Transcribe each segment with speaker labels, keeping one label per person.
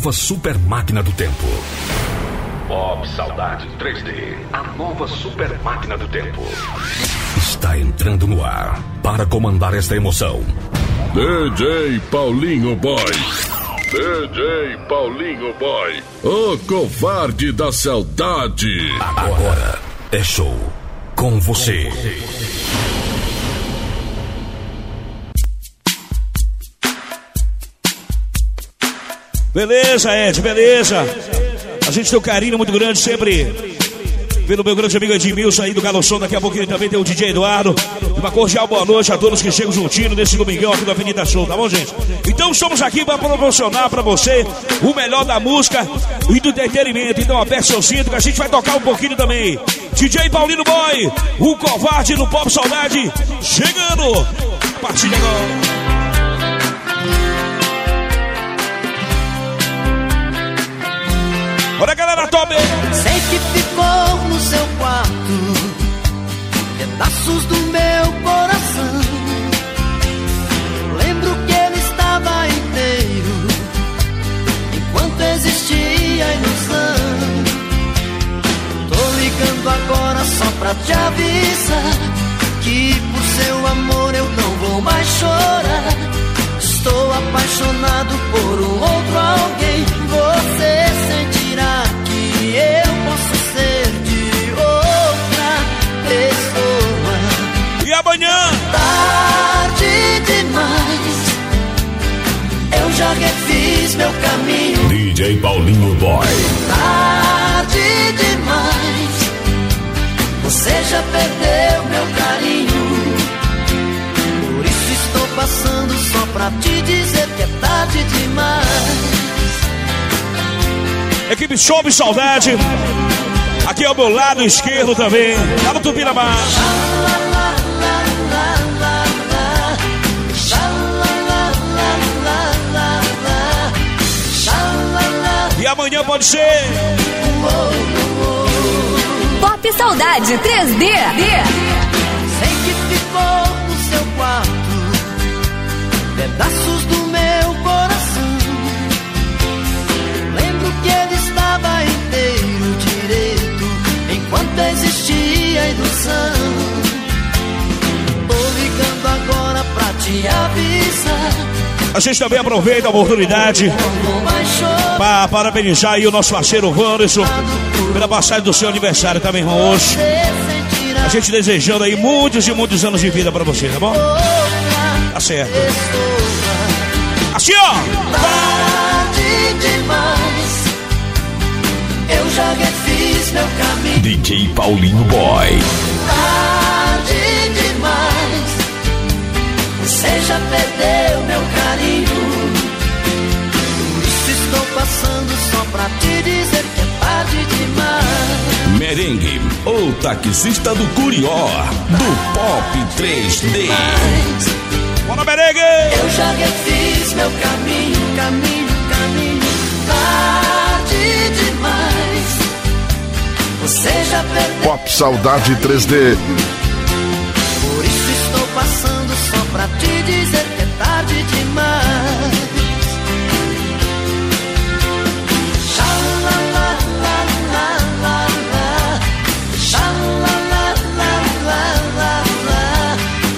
Speaker 1: nova super máquina do tempo. Pop Saudade 3D, a nova super máquina do tempo. Está entrando no ar para comandar esta emoção.
Speaker 2: DJ Paulinho Boy. DJ Paulinho Boy. O covarde da saudade.
Speaker 1: Agora é show com você.
Speaker 3: Beleza, Ed, beleza. A gente tem um carinho muito grande sempre pelo meu grande amigo Edmilson aí do Galoção. Daqui a pouquinho também tem o DJ Eduardo. Uma cordial boa noite a todos que chegam juntinho nesse domingão aqui da Avenida Show, tá bom, gente? Então estamos aqui para proporcionar para você o melhor da música e do entretenimento. Então aperte seu cinto que a gente vai tocar um pouquinho também. DJ Paulino Boy, o covarde no Pop Saudade, chegando. A partir de agora. Olha galera, tome!
Speaker 4: Sei que ficou no seu quarto pedaços do meu coração. Lembro que ele estava inteiro enquanto existia a ilusão. Tô ligando agora só pra te avisar que por seu amor eu não vou mais chorar. Estou apaixonado por um outro alguém. Você sente que eu posso ser de outra pessoa.
Speaker 3: E amanhã?
Speaker 4: Tarde demais. Eu já refiz meu caminho.
Speaker 1: DJ Paulinho Boy.
Speaker 4: Tarde demais. Você já perdeu meu carinho. Por isso estou passando só pra te dizer que é tarde demais.
Speaker 3: Equipe Show de Saudade. Aqui ao meu lado esquerdo também. Lá no Tupinamar. E amanhã pode ser.
Speaker 5: Pop Saudade 3D.
Speaker 4: Sei que ficou no seu quarto pedaços do existia a ilusão. Tô ligando agora pra te avisar.
Speaker 3: A gente também aproveita a oportunidade
Speaker 4: vai
Speaker 3: para parabenizar aí o nosso parceiro Wanderson pela passagem do seu aniversário também, irmão, hoje. A gente desejando aí muitos e muitos anos de vida para você, tá bom? Tá certo. Assim, ó.
Speaker 4: Tarde Eu já refiz meu caminho.
Speaker 1: DJ Paulinho Boy.
Speaker 4: Tarde demais. Você já perdeu meu carinho. Por isso estou passando só pra te dizer que é tarde demais.
Speaker 1: Merengue, o taxista do Curió, do Pop 3D.
Speaker 4: Mas
Speaker 3: Bora, merengue!
Speaker 4: eu já refiz meu caminho, caminho, caminho. Tarde demais.
Speaker 2: Pop Saudade 3D.
Speaker 4: Por isso estou passando só pra te dizer que é tarde demais.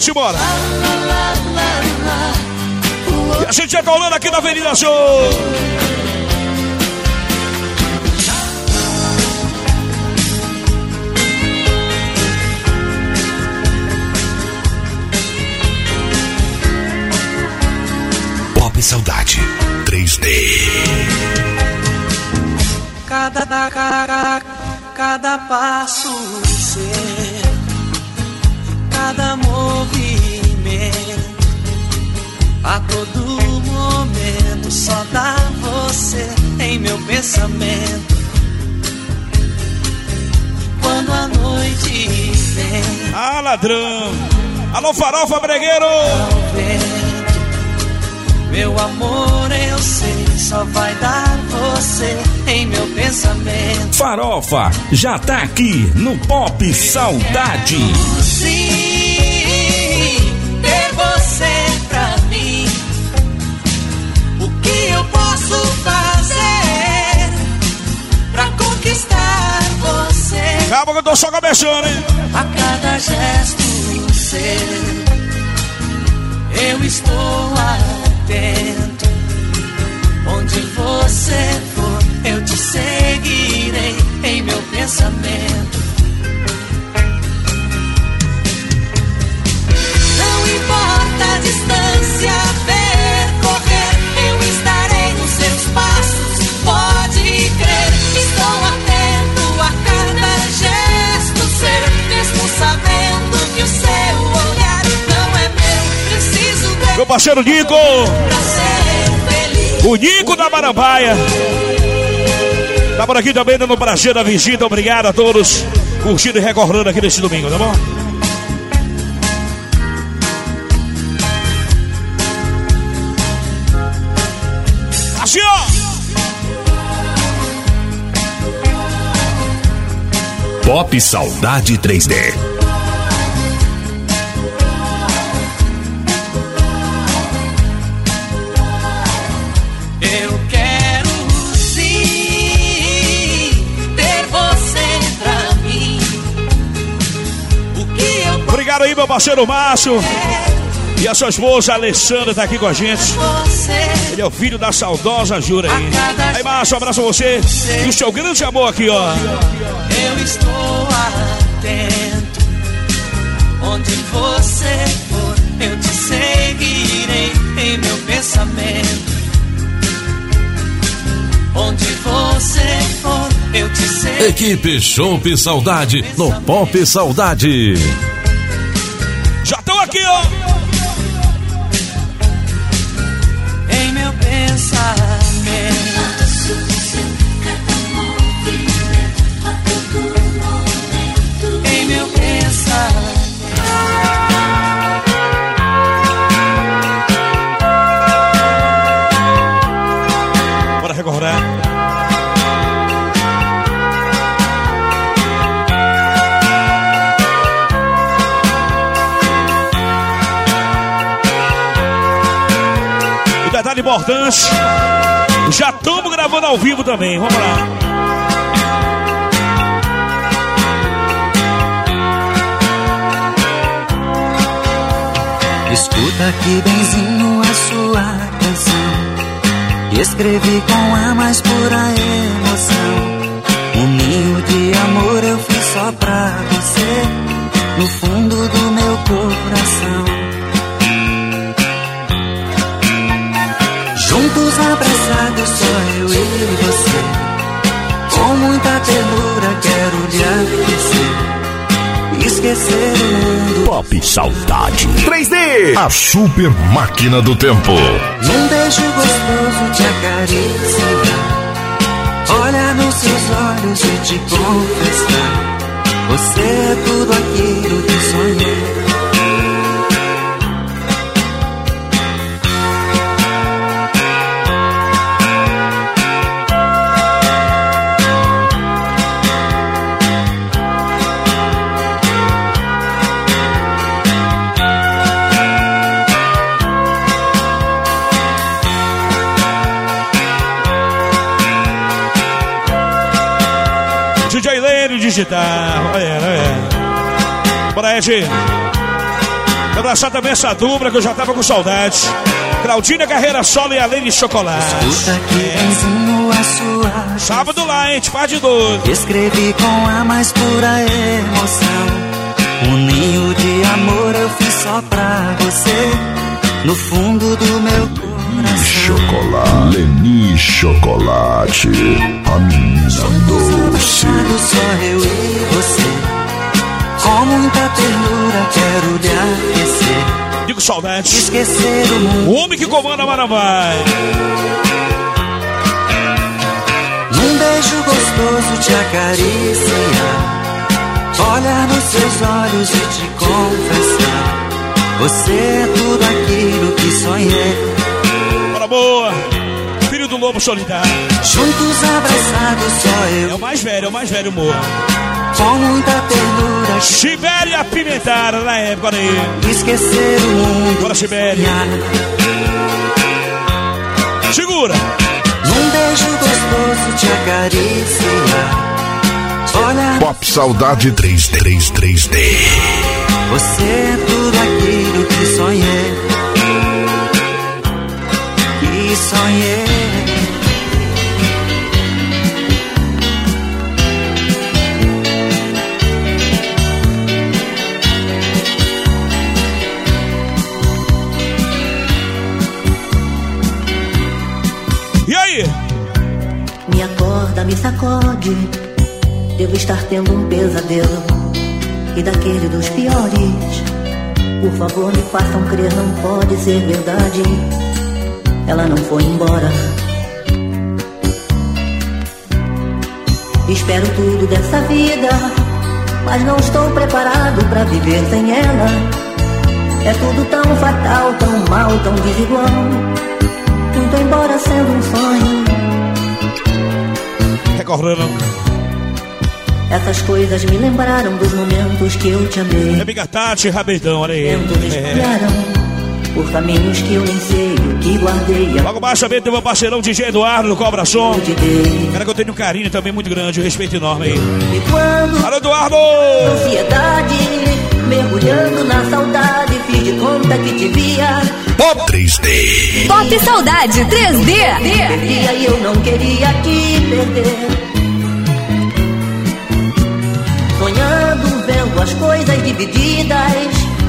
Speaker 3: Simbora! E a gente já tá rolando aqui na Avenida Show!
Speaker 6: Cada, cada, cada passo cada movimento, a todo momento só dá você em meu pensamento. Quando a noite vem,
Speaker 3: Ah, ladrão! Alô, farofa, bregueiro!
Speaker 6: vento, meu amor eu sei, só vai dar você em meu pensamento.
Speaker 1: Farofa já tá aqui no Pop Saudade.
Speaker 6: Sim, ter você pra mim. O que
Speaker 4: posso fazer pra conquistar você?
Speaker 3: Calma que eu tô só começando, hein?
Speaker 4: A cada gesto seu, eu estou atento. Onde você for, eu te seguirei em meu pensamento. Não importa a distância percorrer, eu estarei nos seus passos. Pode crer, estou atento a cada gesto seu, mesmo sabendo que o seu olhar não é meu. Preciso dele
Speaker 3: Meu parceiro Nico,
Speaker 4: pra feliz.
Speaker 3: O Nico da Marambaia. Tá por aqui também dando prazer da visita. Obrigado a todos curtindo e recordando aqui nesse domingo, tá bom? Assim, ó.
Speaker 1: Pop Saudade 3D.
Speaker 3: Aí, meu parceiro Márcio. E a sua esposa Alessandra tá aqui com a gente. Ele é o filho da saudosa Jura aí. Aí, Márcio, um abraço a você. E o seu grande amor aqui, ó.
Speaker 4: eu estou atento. Onde você for, eu te seguirei em meu pensamento. Onde você for, eu te seguirei.
Speaker 1: Equipe Chopp Saudade no Pop Saudade.
Speaker 3: Já importante, já estamos gravando ao vivo também. Vamos lá.
Speaker 7: Escuta que benzinho a sua canção. Escrevi com a mais pura emoção. Um ninho de amor eu fiz só pra você. No fundo do meu coração. Juntos abraçados, só eu e você. Com muita ternura quero lhe aquecer. Esquecer o mundo
Speaker 1: Pop Saudade 3D.
Speaker 8: A super máquina do tempo.
Speaker 7: Num beijo gostoso te acariciar Olhar nos seus olhos e te confessar Você é tudo aquilo que sonhei
Speaker 3: Digital. Olha, olha. Bora, Ed. Abraçar também essa dupla que eu já tava com saudade. Claudina Carreira Solo e a Lene Chocolate.
Speaker 7: Escuta que benzinho a sua
Speaker 3: Sábado lá, hein? Te faz de doido.
Speaker 7: Escrevi com a mais pura emoção Um ninho de amor eu fiz só pra você No fundo do meu coração
Speaker 8: Chocolate. Leni Chocolate. A menina doce.
Speaker 7: Só eu e você Com muita ternura quero lhe aquecer
Speaker 3: Digo saudade.
Speaker 7: Esquecer o mundo
Speaker 3: O homem que comanda a Marambai.
Speaker 7: Num beijo gostoso te acariciar Olhar nos seus olhos e te confessar Você é tudo aquilo que sonhei
Speaker 3: boa. Filho do lobo solitário.
Speaker 7: Juntos abraçados só
Speaker 3: É
Speaker 7: eu
Speaker 3: o mais velho, é o mais velho, amor.
Speaker 7: Com muita ternura
Speaker 3: Sibéria apimentada na época, olha aí.
Speaker 7: Esquecer o mundo
Speaker 3: Bora, Sibéria.
Speaker 7: sonhar.
Speaker 3: Segura.
Speaker 7: beijo gostoso te acariciar. Olha,
Speaker 9: Pop Saudade 3D. 3D.
Speaker 7: você é tudo aquilo que sonhei. Sonhei.
Speaker 3: E aí?
Speaker 10: Me acorda, me sacode. Devo estar tendo um pesadelo. E daquele dos piores. Por favor, me façam crer, não pode ser verdade. Ela não foi embora. Espero tudo dessa vida. Mas não estou preparado pra viver sem ela. É tudo tão fatal, tão mal, tão desigual. Muito embora sendo um sonho.
Speaker 3: Recordando.
Speaker 10: Essas coisas me lembraram dos momentos que eu te amei.
Speaker 3: Amiga Tati, rabidão, olha aí.
Speaker 10: Momentos me
Speaker 3: É.
Speaker 10: caminhos que eu nem sei o que guardei.
Speaker 3: Logo mais também tem meu parceirão DJ Eduardo do Cobra Som. Cara que eu tenho um carinho também muito grande, um respeito enorme aí.
Speaker 10: E quando
Speaker 3: Alô, Eduardo!
Speaker 10: ansiedade, mergulhando na saudade, fiz de conta que te via.
Speaker 9: Pop 3D.
Speaker 5: Pop Saudade 3D.
Speaker 10: Perdia e eu não queria te perder. Sonhando, vendo as coisas divididas,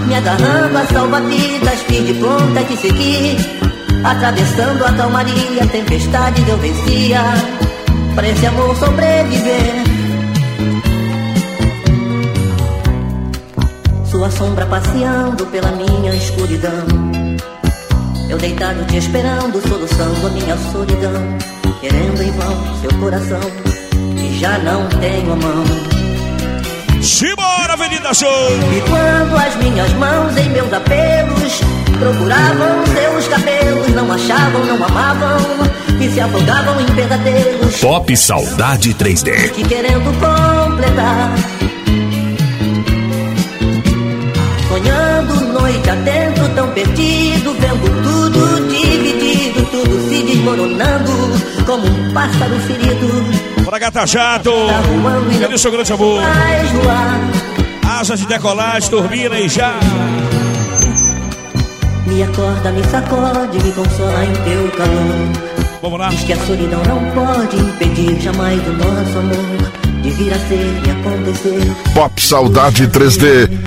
Speaker 10: me agarrando a salva-vidas, fiz de conta que segui. Atravessando a calmaria, tempestades eu vencia. Pra esse amor sobreviver. Sua sombra passeando pela minha escuridão. Eu deitado te esperando, soluçando a minha solidão. Querendo em vão seu coração, que já não tenho a mão.
Speaker 3: Avenida Show!
Speaker 10: E quando as minhas mãos em meus apelos procuravam seus cabelos, não achavam, não amavam, e se afogavam em pesadelos.
Speaker 1: Pop Saudade 3D.
Speaker 10: que querendo completar. Sonhando noite adentro, tão perdido, vendo tudo dividido, tudo se desmoronando, como um pássaro ferido.
Speaker 3: Pra Gata Jato!
Speaker 10: Tá voando e
Speaker 3: Cadê
Speaker 10: não
Speaker 3: o seu grande amor? Asas de decolagem, turbina e já!
Speaker 10: Me acorda, me sacode, me consola em teu calor.
Speaker 3: Vamos lá?
Speaker 10: Diz que a solidão não pode impedir jamais o nosso amor de vir a ser e acontecer.
Speaker 9: Pop Saudade 3D.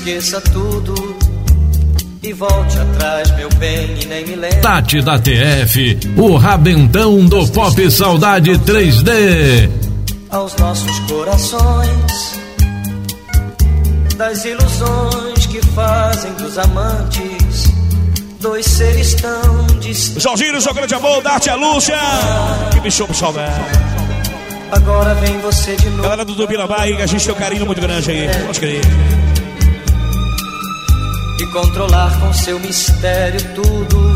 Speaker 4: Esqueça tudo e volte atrás, meu bem, e nem me lembre.
Speaker 11: Tati da TF, o rabentão do Pop Saudade 3D.
Speaker 4: aos nossos corações das ilusões que fazem dos amantes dois seres tão distantes.
Speaker 3: Jorginho, seu grande amor, Darte a Lúcia! Que bicho pro saudade!
Speaker 4: Agora vem você de novo.
Speaker 3: Galera do aí, que a gente tem um carinho muito grande aí. Pode crer.
Speaker 4: E controlar com seu mistério tudo.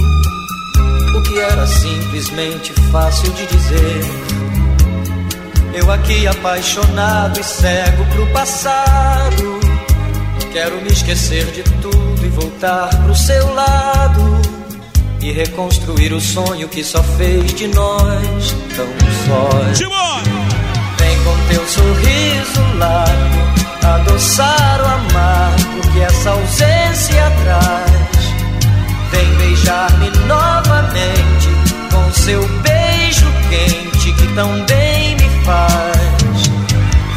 Speaker 4: O que era simplesmente fácil de dizer. Eu aqui apaixonado e cego pro passado, quero me esquecer de tudo e voltar pro seu lado. E reconstruir o sonho que só fez de nós tão sós. Vem com teu sorriso largo adoçar o amargo que essa ausência traz. Vem beijar-me novamente com seu beijo quente que tão bem me faz.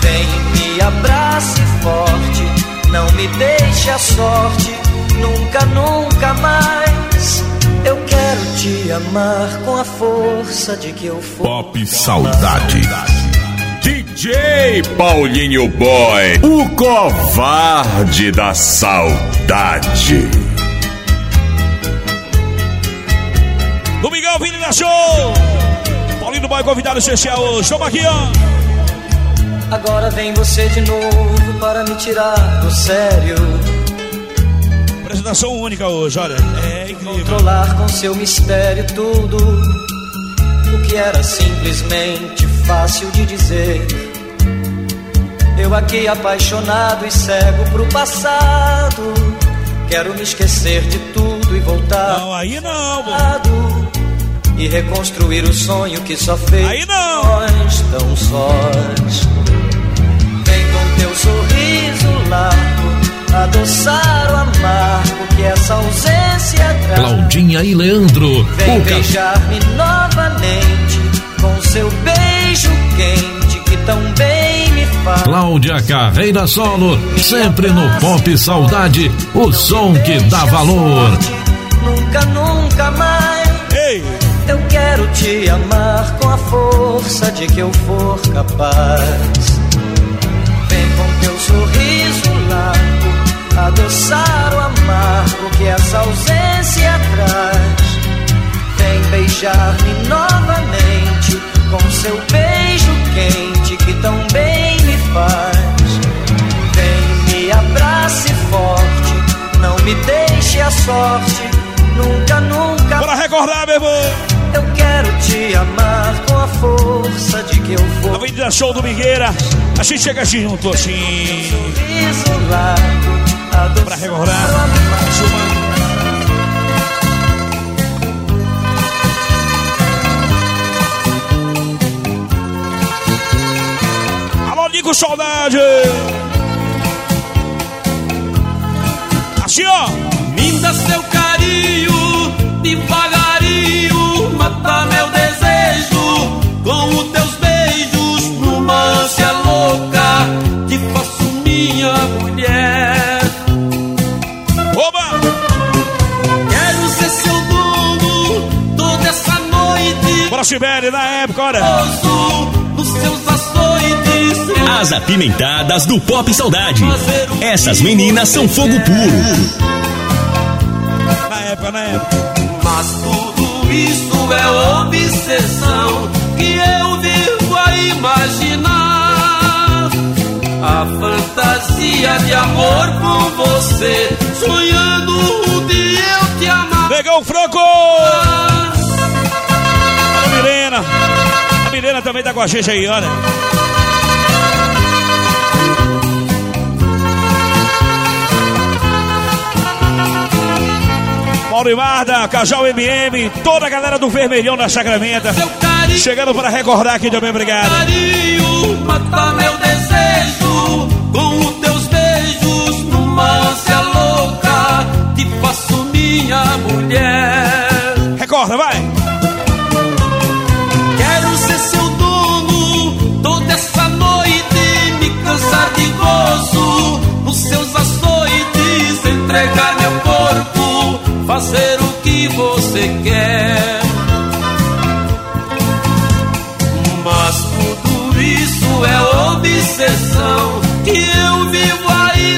Speaker 4: Vem me abrace forte, não me deixe a sorte, nunca, nunca mais. Eu quero te amar com a força de que eu for.
Speaker 9: Pop Saudade.
Speaker 1: DJ Paulinho Boy, o covarde da saudade.
Speaker 3: Domingão, Avenida Show! Paulinho Boy, convidado especial hoje. Toma aqui, ó.
Speaker 4: Agora vem você de novo para me tirar do sério.
Speaker 3: Apresentação única hoje, olha. É incrível.
Speaker 4: Controlar com seu mistério tudo. O que era simplesmente fácil de dizer. Eu aqui apaixonado e cego pro passado. Quero me esquecer de tudo e voltar.
Speaker 3: Não, aí não, mano.
Speaker 4: E reconstruir o sonho que só fez
Speaker 3: Aí não.
Speaker 4: nós tão sós. Vem com teu sorriso largo, adoçar o amargo que essa ausência traz.
Speaker 11: Claudinha e Leandro.
Speaker 4: Vem
Speaker 11: O ca-
Speaker 4: beijar-me novamente com seu beijo quente que tão bem.
Speaker 11: Cláudia Carreira Solo, sempre no Pop Saudade, o som que dá valor.
Speaker 4: Nunca, nunca mais.
Speaker 3: Ei,
Speaker 4: Eu quero te amar com a força de que eu for capaz. Vem com teu sorriso largo, adoçar o amargo que essa ausência traz. Vem beijar-me novamente
Speaker 3: Show do Migueira. A gente chega junto assim. Pra recordar. Alô, Nico Saudade. Assim, ó.
Speaker 12: Dá seu
Speaker 3: Sibeli, na época, olha.
Speaker 13: As apimentadas do Pop Saudade. Essas meninas são fogo puro.
Speaker 3: Na época, na época.
Speaker 12: Mas tudo isso é obsessão que eu vivo a imaginar. A fantasia de amor com você, sonhando um dia eu te amar.
Speaker 3: Negão Franco! A Milena. A Milena também tá com a gente aí, olha. Mauro e Marda, Cajal MM, toda a galera do Vermelhão da Sacramenta. Chegando para recordar aqui também, obrigado.
Speaker 12: Carinho, mata meu desejo com os teus beijos numa ânsia louca. Te faço minha mulher.
Speaker 3: Recorda, vai!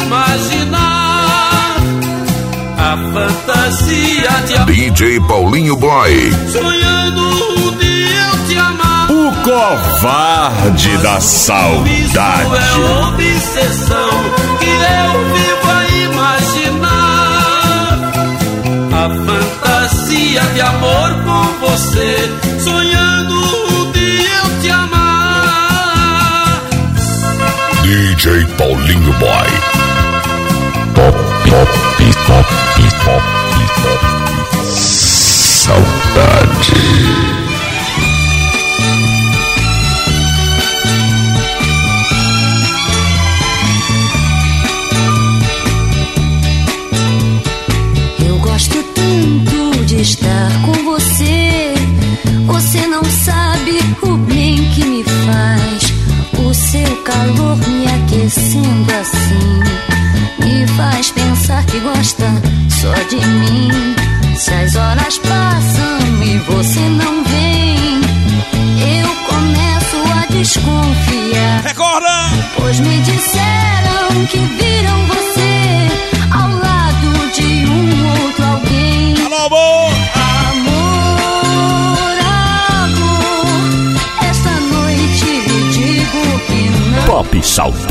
Speaker 12: Imaginar. A fantasia de amor.
Speaker 8: DJ Paulinho Boy.
Speaker 12: Sonhando um dia eu te amar.
Speaker 8: O covarde da
Speaker 12: Isso
Speaker 8: saudade.
Speaker 12: é obsessão que eu vivo a imaginar. A fantasia de amor com você, sonhando um dia eu te amar.
Speaker 8: DJ Paulinho Boy. Saudade.
Speaker 1: Pop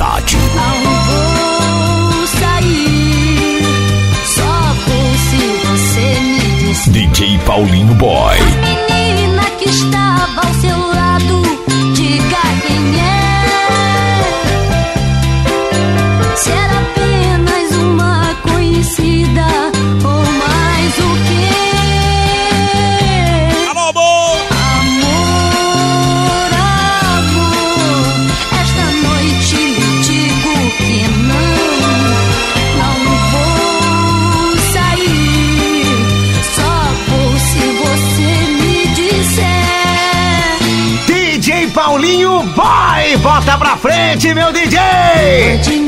Speaker 14: frente, meu DJ!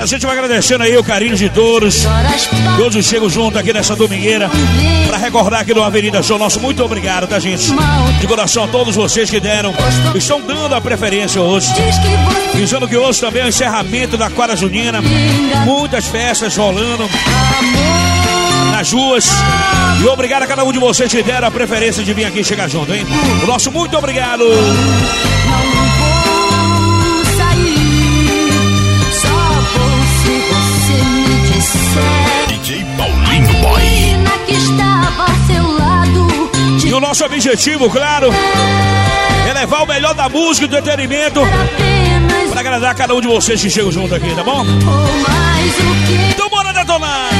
Speaker 3: A gente vai agradecendo aí o carinho de todos. Todos chegam junto aqui nessa domingueira para recordar aqui no Avenida Show. Nosso muito obrigado, tá, gente? De coração a todos vocês que deram, estão dando a preferência hoje. Dizendo que hoje também é o encerramento da Quadra Junina. Muitas festas rolando nas ruas. E obrigado a cada um de vocês que deram a preferência de vir aqui chegar junto, hein? O nosso muito obrigado.
Speaker 15: Que estava ao seu lado,
Speaker 3: E o nosso objetivo, claro, é levar o melhor da música e do entretenimento para agradar cada um de vocês que chegam junto aqui, tá bom?
Speaker 15: ou mais o que?
Speaker 3: Então bora detonar!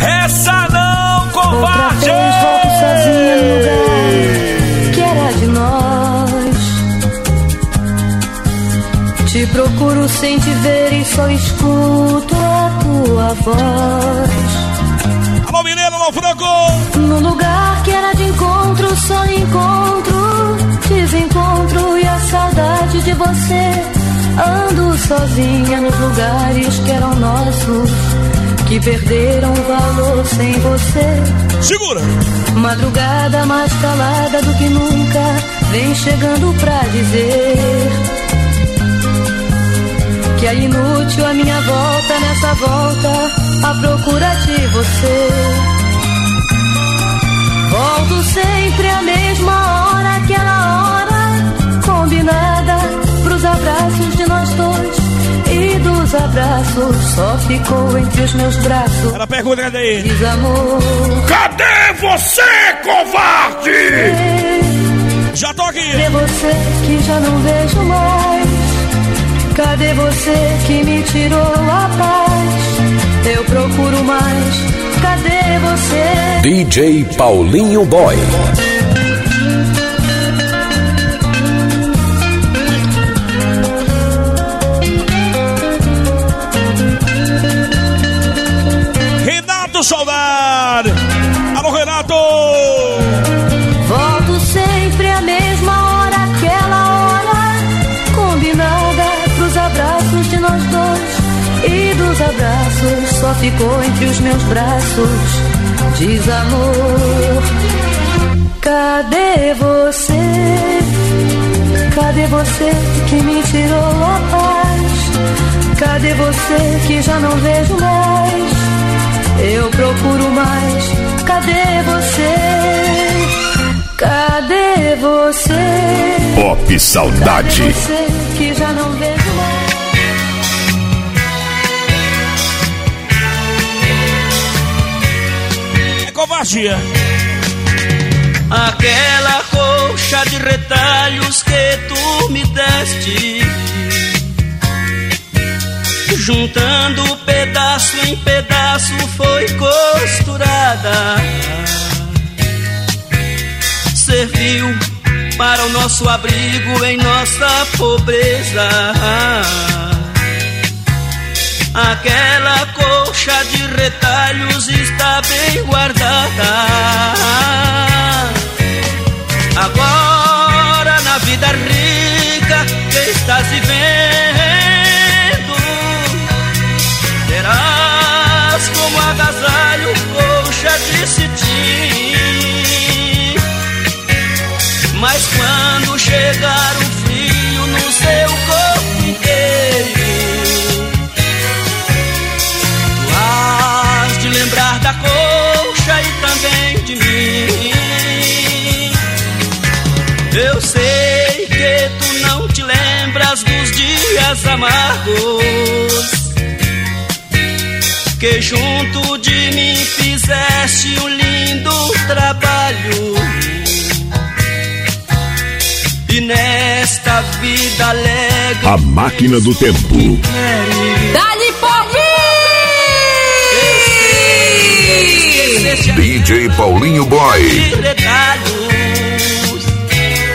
Speaker 16: Essa não,
Speaker 8: Outra
Speaker 16: covarde!
Speaker 8: Procuro sem te ver e só escuto a tua voz.
Speaker 3: Alô, Mineiro, alô, Franco!
Speaker 8: No lugar que era de encontro, só encontro, desencontro e a saudade de você. Ando sozinha nos lugares que eram nossos, que perderam valor sem você.
Speaker 3: Segura!
Speaker 8: Madrugada mais calada do que nunca, vem chegando pra dizer que é inútil a minha volta nessa volta à procura de você. Volto sempre à mesma hora, aquela hora combinada pros abraços de nós dois. E dos abraços só ficou entre os meus braços.
Speaker 3: Ela pergunta, cadê ele?
Speaker 8: Desamor.
Speaker 1: Cadê você, covarde?
Speaker 3: Já tô aqui!
Speaker 8: Cadê você que já não vejo mais? Cadê você que me tirou a paz? Eu procuro mais. Cadê você?
Speaker 1: DJ Paulinho Boy.
Speaker 8: Só ficou entre os meus braços desamor. Cadê você? Cadê você que me tirou a paz? Cadê você que já não vejo mais? Eu procuro mais. Cadê você? Cadê você?
Speaker 1: Pop Saudade.
Speaker 8: Cadê você que já não vejo mais?
Speaker 3: Covardia!
Speaker 16: Aquela colcha de retalhos que tu me deste Juntando pedaço em pedaço foi costurada Serviu para o nosso abrigo em nossa pobreza Aquela colcha de retalhos está bem guardada. Agora na vida rica que estás vivendo, terás como agasalho colcha de cetim. quando chegar dias amargos que junto de mim fizeste um lindo trabalho. E nesta vida alegre.
Speaker 9: A máquina do tempo.
Speaker 5: Dali
Speaker 9: DJ Paulinho Boy.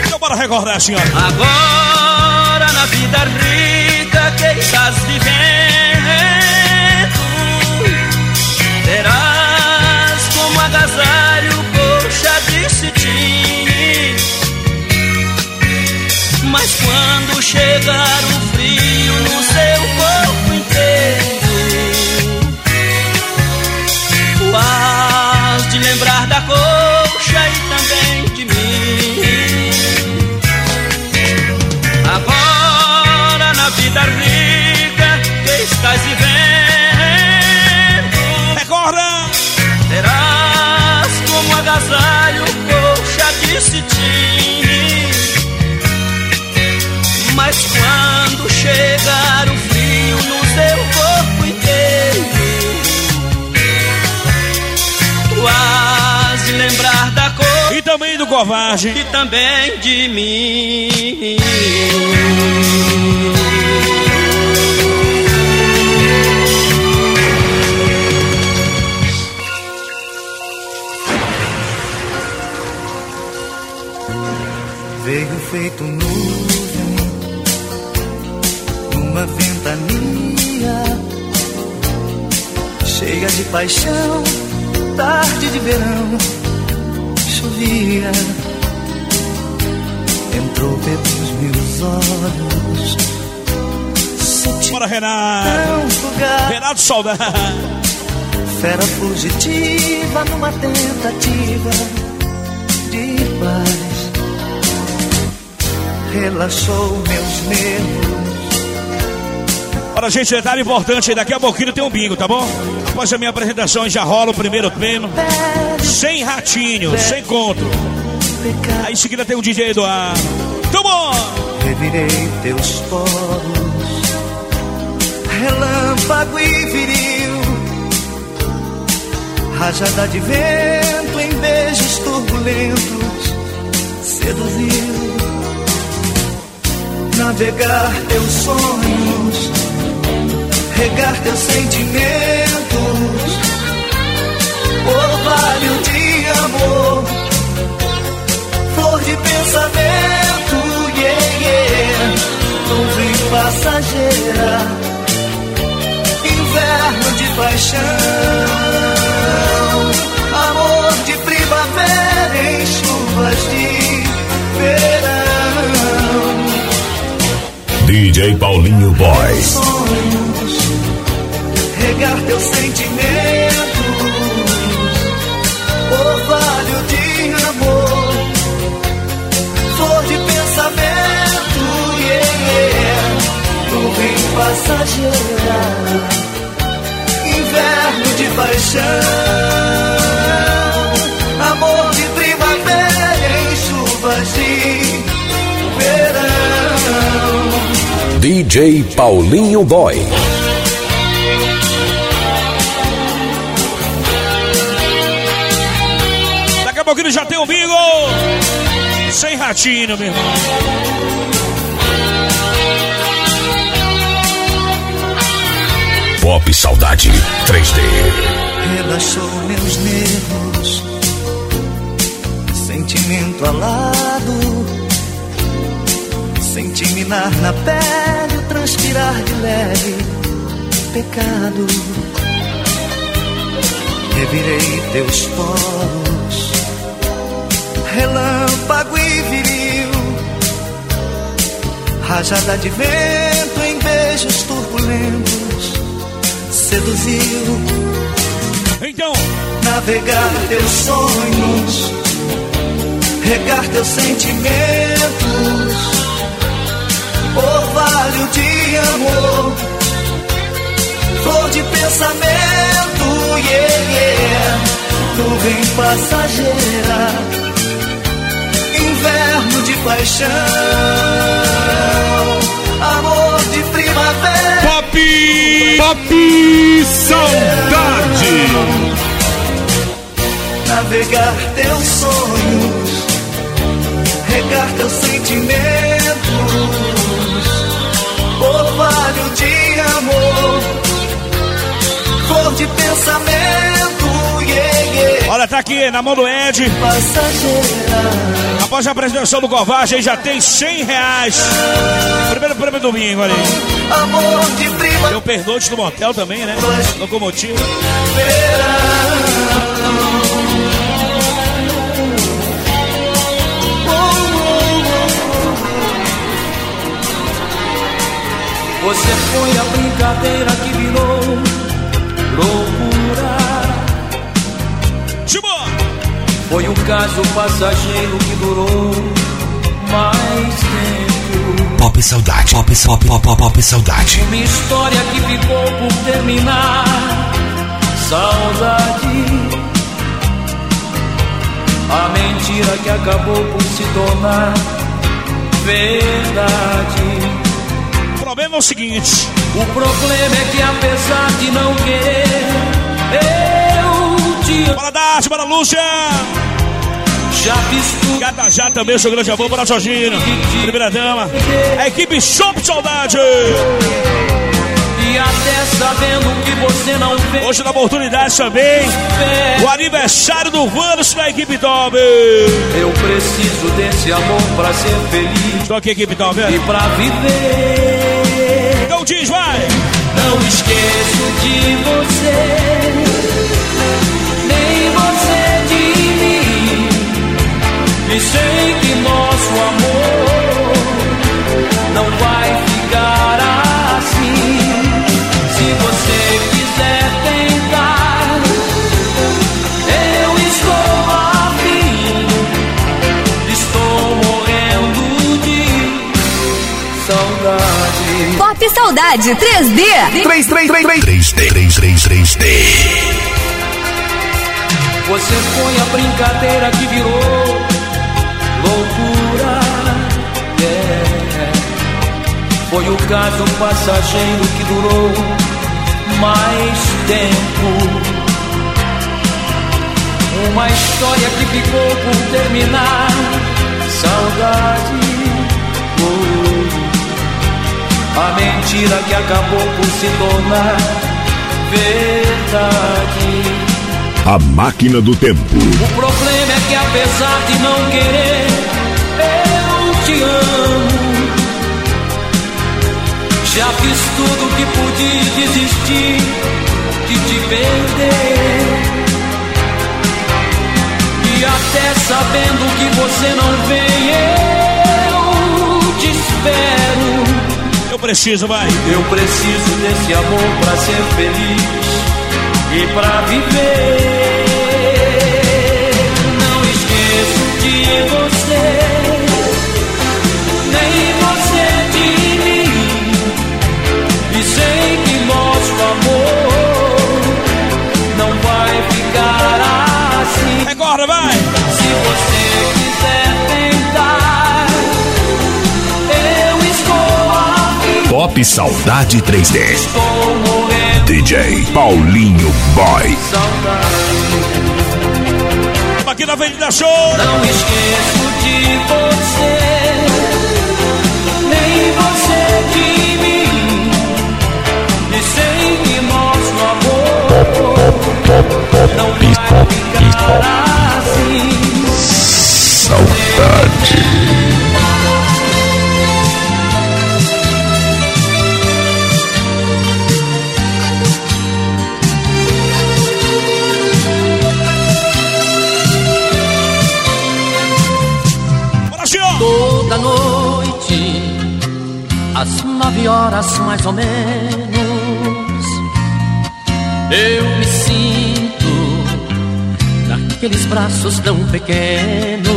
Speaker 3: Então bora recordar, senhora.
Speaker 16: Agora na vida rica que estás vivendo, terás como agasalho coxa de cetim. Mas quando chegar o frio no seu Mas quando chegar o frio no seu corpo inteiro, tu has de lembrar da cor
Speaker 3: E também do covarde.
Speaker 16: e também de mim.
Speaker 17: Veio feito nuvem de paixão, tarde de verão, chovia, entrou pelos meus olhos.
Speaker 3: Bora, Renato. Renato Saudade.
Speaker 17: Fera fugitiva numa tentativa de paz. Relaxou meus nervos.
Speaker 3: Olha, gente, detalhe importante, daqui a pouquinho tem um bingo, tá bom? Após a minha apresentação já rola o primeiro prêmio. Sem ratinho, sem conto. Aí em seguida tem o DJ Eduardo. Tamo!
Speaker 17: Revirei teus poros, relâmpago e viril, rajada de vento em beijos turbulentos, seduziu. Navegar teus sonhos, regar teus sentimentos, orvalho de amor, flor de pensamento, yeah, yeah. nuvem passageira, inverno de paixão, amor de primavera em chuvas de verão.
Speaker 9: DJ Paulinho Boy.
Speaker 17: Regar teus sentimentos, orvalho de amor, flor de pensamento, yeah. nuvem passageira, inverno de paixão, amor de primavera em chuvas de verão.
Speaker 9: DJ Paulinho Boy.
Speaker 3: Sem ratinho, meu irmão.
Speaker 9: Pop Saudade 3D.
Speaker 17: relaxou meus nervos, sentimento alado, senti minar na pele, transpirar de leve, pecado. Revirei teus poros, relâmpago rajada de vento em beijos turbulentos, seduziu.
Speaker 3: Então,
Speaker 17: navegar teus sonhos, regar teus sentimentos, orvalho de amor, flor de pensamento, yeah, yeah. nuvem passageira, inverno de paixão, amor de primavera.
Speaker 1: Pop! Pop Saudade!
Speaker 17: navegar teus sonhos,
Speaker 3: tá aqui na mão do Ed. Após a apresentação do Covagem, já tem 100 reais. Primeiro prêmio domingo ali.
Speaker 17: Amor de prima.
Speaker 3: Tem o pernoite do motel também, né? Locomotivo.
Speaker 18: Você foi a brincadeira que virou Foi um caso passageiro que durou mais tempo.
Speaker 9: Pop Saudade. Pop, pop, pop, pop, pop Saudade.
Speaker 18: Uma história que ficou por terminar. Saudade. A mentira que acabou por se tornar verdade.
Speaker 3: O problema é o seguinte:
Speaker 18: O problema é que apesar de não querer, eu te amo.
Speaker 3: Bora Dart, bora Lúcia!
Speaker 18: Já fiz tudo.
Speaker 3: Gata já também, seu grande amor, bora Jorginho. Primeira dama. A equipe Shop Saudade.
Speaker 18: E até sabendo que você não fez.
Speaker 3: Hoje na oportunidade também. O aniversário do Vanos da equipe Top.
Speaker 18: Eu preciso desse amor pra ser feliz.
Speaker 3: Estou aqui, equipe Top.
Speaker 18: E pra viver.
Speaker 3: Então diz, vai!
Speaker 18: Não esqueço de você. E sei que nosso amor não vai ficar assim. Se você quiser tentar, eu estou afim. Estou morrendo de saudade.
Speaker 5: Pop Saudade 3D.
Speaker 9: 3, 3, 3, 3. 3D, 3, 3, 3D.
Speaker 18: Você foi a brincadeira que virou loucura. yeah. Foi o caso passageiro que durou mais tempo. Uma história que ficou por terminar. Saudade. oh. A mentira que acabou por se tornar verdade.
Speaker 9: A máquina do tempo.
Speaker 18: O problema é que apesar de não querer, eu te amo. Já fiz tudo que pude desistir de te perder. E até sabendo que você não vem, eu te espero.
Speaker 3: Eu preciso, vai.
Speaker 18: Eu preciso desse amor pra ser feliz e pra viver.
Speaker 9: Pop Saudade 3D.
Speaker 18: Estou morrendo.
Speaker 9: DJ Paulinho Boy.
Speaker 3: Aqui na Avenida Show.
Speaker 18: Não esqueço de você, nem você de mim. E sei que nosso amor não vai ficar assim.
Speaker 9: Saudade.
Speaker 4: da noite, às nove horas mais ou menos, eu me sinto naqueles braços tão pequenos.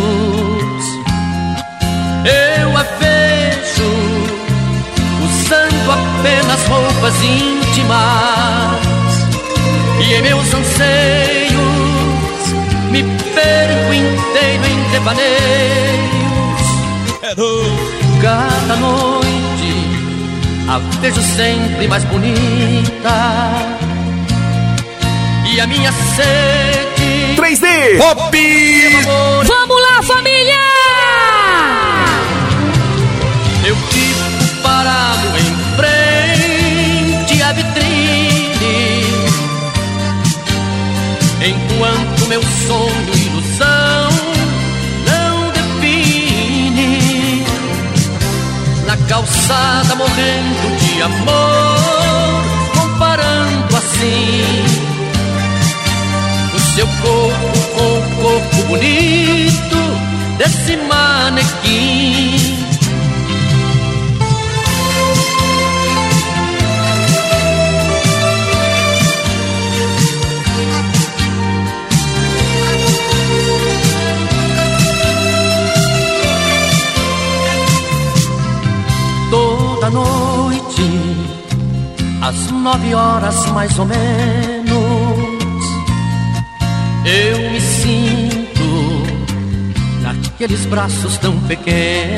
Speaker 4: Eu a vejo usando apenas roupas íntimas. E em meus anseios me perco inteiro em devaneio Cada noite a vejo sempre mais bonita. E a minha sede.
Speaker 1: 3D Pop!
Speaker 5: Vamos lá, família!
Speaker 4: Eu fico calçada morrendo de amor Comparando assim O seu corpo com o corpo bonito Desse manequim às nove horas mais ou menos, eu me sinto naqueles braços tão pequenos.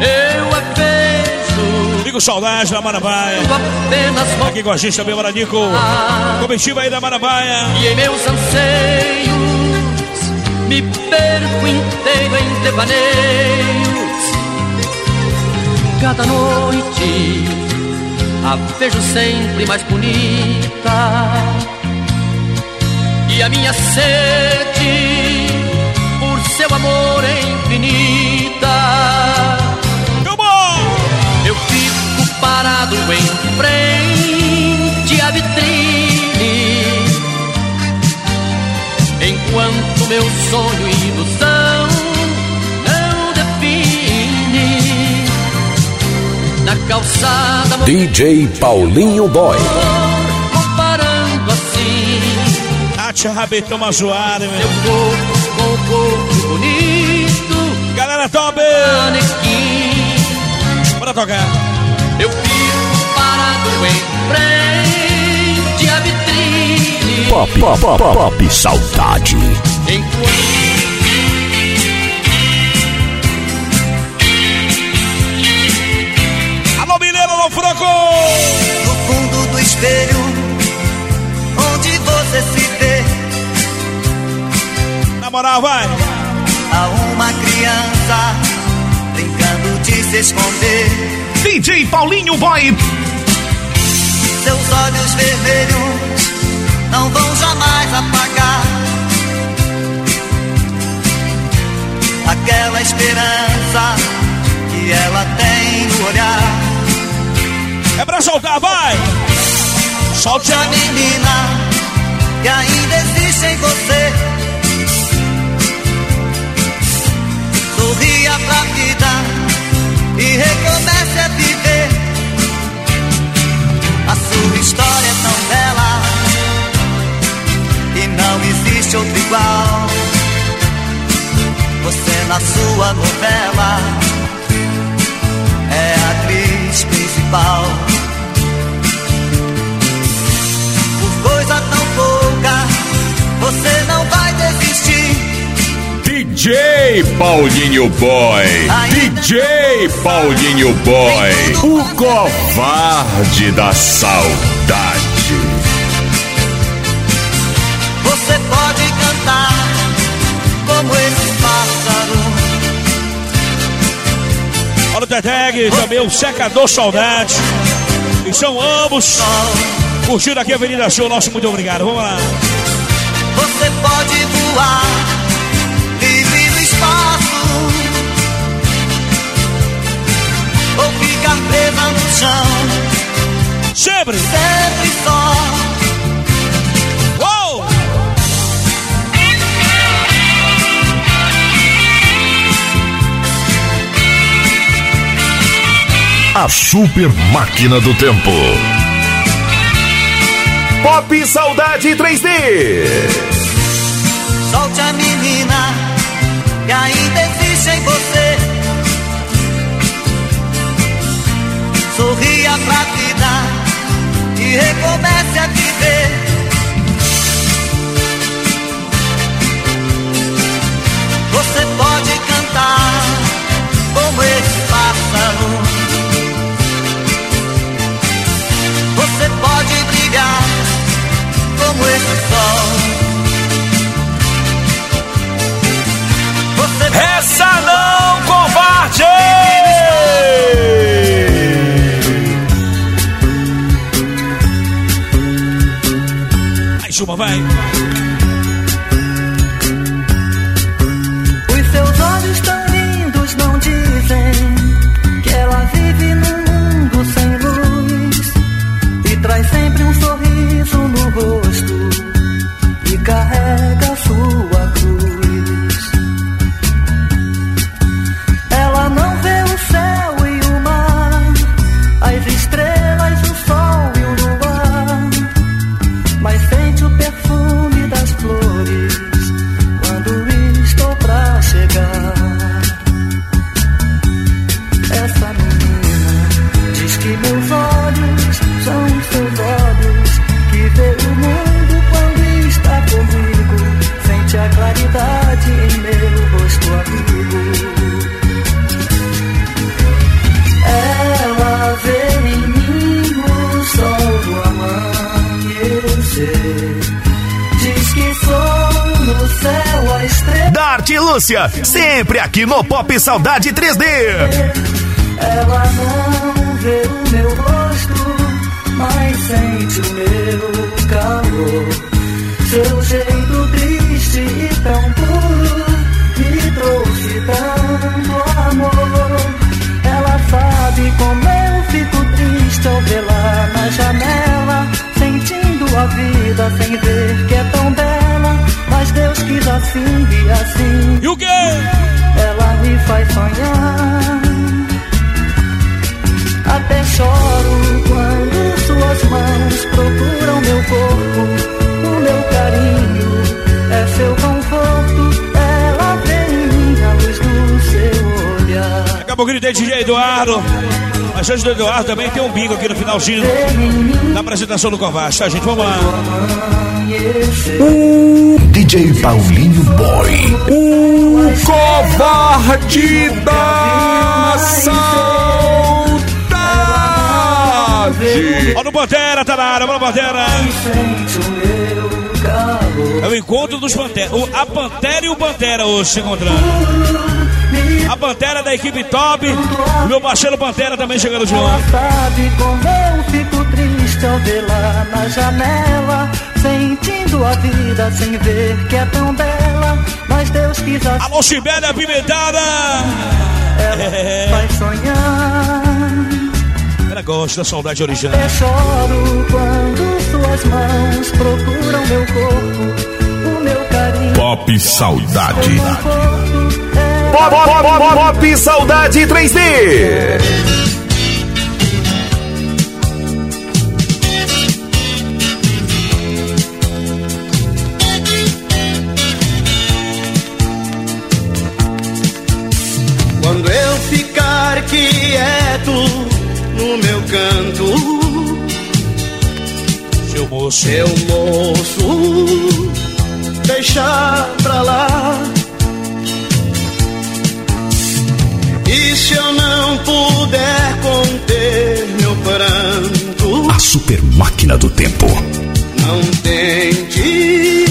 Speaker 4: Eu a vejo.
Speaker 3: Digo saudade da Marabaia. Aqui com a gente também, Maranico. Comitiva aí da Marabaia.
Speaker 4: E em meus anseios me perco inteiro em devaneios. Cada noite a vejo sempre mais bonita. E a minha sede por seu amor é infinita. Eu fico parado em frente à vitrine Enquanto meu sonho e ilusão calçada
Speaker 1: DJ Paulinho Boy
Speaker 4: comparando assim
Speaker 3: A tia Rabetão Mazoada, meu.
Speaker 4: Meu corpo com o corpo bonito
Speaker 3: Galera top!
Speaker 4: Manequim
Speaker 3: Bora tocar.
Speaker 4: Eu fico parado em frente à vitrine
Speaker 1: Pop, pop, pop, pop, saudade
Speaker 4: Enquanto
Speaker 3: Franco!
Speaker 16: No fundo do espelho, onde você se vê,
Speaker 3: Na moral, vai.
Speaker 16: há uma criança brincando de se esconder.
Speaker 19: DJ Paulinho Boy.
Speaker 16: Seus olhos vermelhos não vão jamais apagar aquela esperança que ela tem no olhar.
Speaker 3: É pra soltar, vai! Solte
Speaker 16: a menina que ainda existe em você. Sorria pra vida e recomece a viver. A sua história é tão bela e não existe outro igual. Você na sua novela é a atriz principal. Coisa tão pouca, você não vai desistir.
Speaker 1: DJ Paulinho Boy DJ Paulinho Boy O covarde da saudade
Speaker 16: Você pode cantar como esse pássaro.
Speaker 3: Olha o Teteg, também o Secador Saudade. E são ambos curtindo aqui a Avenida Show. Nosso muito obrigado. Vamos lá.
Speaker 16: Você pode voar livre no espaço ou ficar presa no chão.
Speaker 3: Sempre,
Speaker 16: sempre só.
Speaker 3: Uou!
Speaker 1: A super máquina do tempo Pop Saudade 3D
Speaker 16: Solte a menina
Speaker 3: vai.
Speaker 20: Os
Speaker 8: Lúcia, sempre aqui no Pop Saudade 3D.
Speaker 20: Ela não vê o meu rosto, mas sente o meu calor. Seu jeito triste e tão puro me trouxe tanto amor. Ela sabe como eu fico triste ao vê-la na janela, sentindo a vida sem ver que é tão bela. Deus quis assim e assim.
Speaker 3: E o quê?
Speaker 20: Ela me faz sonhar. Até choro quando suas mãos
Speaker 3: pouquinho tem DJ Eduardo. Mas antes do Eduardo também tem um bingo aqui no finalzinho da apresentação do Covacha, tá, gente? Vamos lá.
Speaker 8: DJ Paulinho Boy.
Speaker 9: O covarde da saudade.
Speaker 3: Olha o Pantera, tá na área, bora Pantera. É o encontro dos Pantera. O, a Pantera e o Pantera hoje se encontrando. A Pantera da equipe top. Meu parceiro Pantera também chegando junto.
Speaker 20: Ela sabe como eu fico triste ao vê-la na janela, sentindo a vida sem ver que é tão bela. Mas Deus quis assim.
Speaker 3: Alô, Chibélia Pimentada!
Speaker 20: Ela
Speaker 3: É.
Speaker 20: faz sonhar.
Speaker 3: Ela gosta da saudade original.
Speaker 20: Até choro quando suas mãos procuram meu corpo, o meu carinho.
Speaker 8: Pop Saudade. Pop, pop, pop, pop Saudade 3D.
Speaker 17: Quando eu ficar quieto no meu canto,
Speaker 3: Seu moço.
Speaker 17: seu moço, deixa pra lá. E se eu não puder conter meu pranto,
Speaker 8: A super máquina do tempo.
Speaker 17: não tente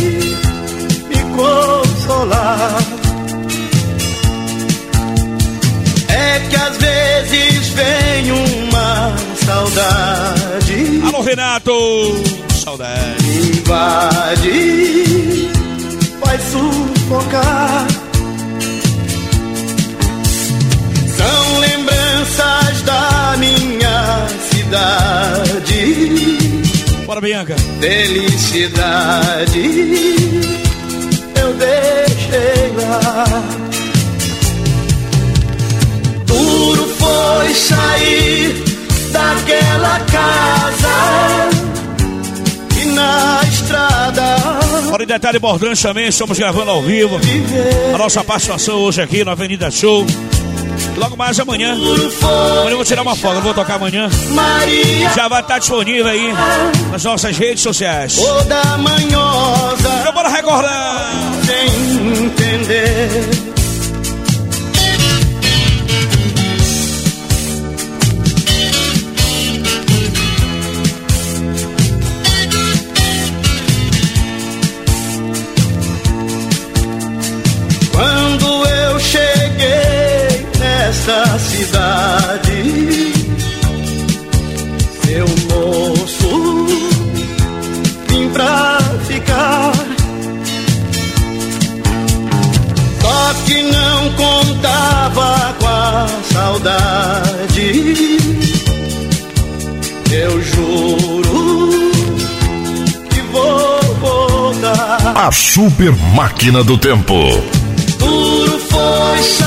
Speaker 17: me consolar. É que às vezes vem uma saudade
Speaker 3: Alô, Renato! Saudade.
Speaker 17: invade, vai sufocar. Da minha cidade,
Speaker 3: Bora, Bianca.
Speaker 17: felicidade. Eu deixei lá. Duro foi sair daquela casa e na estrada
Speaker 3: Olha, e detalhe importante também, estamos gravando ao vivo. A nossa participação hoje aqui na Avenida Show. Logo mais amanhã. Amanhã eu vou tirar uma folga, vou tocar amanhã.
Speaker 17: Maria
Speaker 3: Já vai estar disponível aí nas nossas redes sociais.
Speaker 17: toda manhosa
Speaker 3: Então bora recordar.
Speaker 17: sem entender. da cidade. Seu moço, vim pra ficar. Só que não contava com a saudade. Eu juro que vou voltar.
Speaker 9: A super máquina do tempo.
Speaker 17: Tudo foi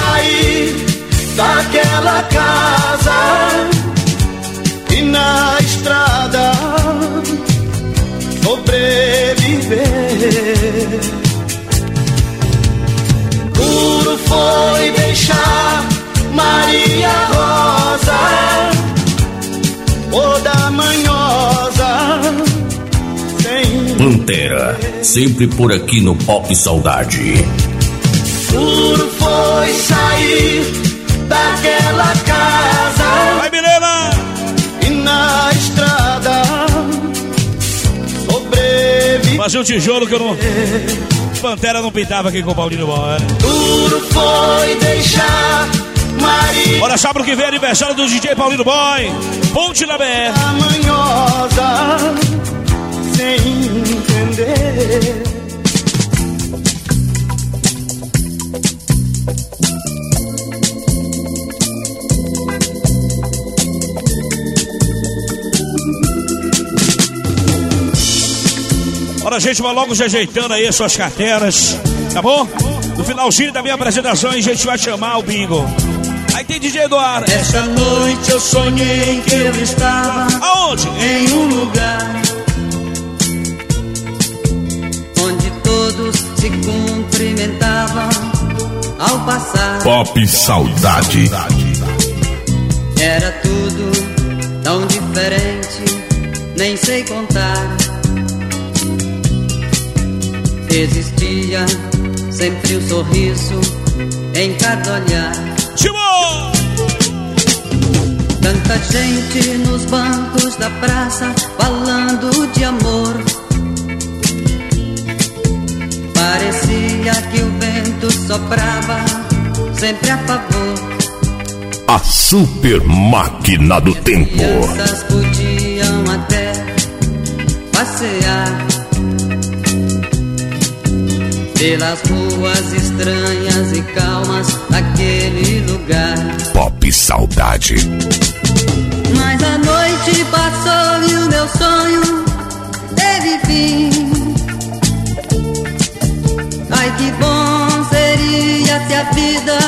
Speaker 17: daquela casa e na estrada sobreviver. Duro foi deixar Maria Rosa, toda manhosa, sem
Speaker 21: Pantera, sempre por aqui no Pop Saudade.
Speaker 17: Duro foi sair daquela casa.
Speaker 3: Vai, Milena!
Speaker 17: E na estrada sobreviver.
Speaker 3: Fazer um tijolo que eu não. Pantera não pintava aqui com o Paulinho Boy.
Speaker 17: Duro foi deixar Maria.
Speaker 3: Olha pro que vem aniversário do DJ Paulinho Boy. Ponte na BR.
Speaker 17: Manhosa, sem entender.
Speaker 3: Olha, gente, vai logo se ajeitando aí as suas carteiras, tá bom? No finalzinho da minha apresentação, a gente vai chamar o bingo. Aí tem DJ Eduardo.
Speaker 22: Essa noite eu sonhei que eu estava
Speaker 3: Aonde?
Speaker 22: em um lugar onde todos se cumprimentavam ao passar.
Speaker 9: Pop Saudade.
Speaker 22: Era tudo tão diferente, nem sei contar. Existia sempre um sorriso em cada olhar.
Speaker 3: Timão!
Speaker 22: Tanta gente nos bancos da praça falando de amor. Parecia que o vento soprava sempre a favor.
Speaker 9: A super máquina do tempo.
Speaker 22: Crianças podiam até passear pelas ruas estranhas e calmas daquele lugar.
Speaker 9: Pop Saudade.
Speaker 22: Mas a noite passou e o meu sonho teve fim. Ai que bom seria se a vida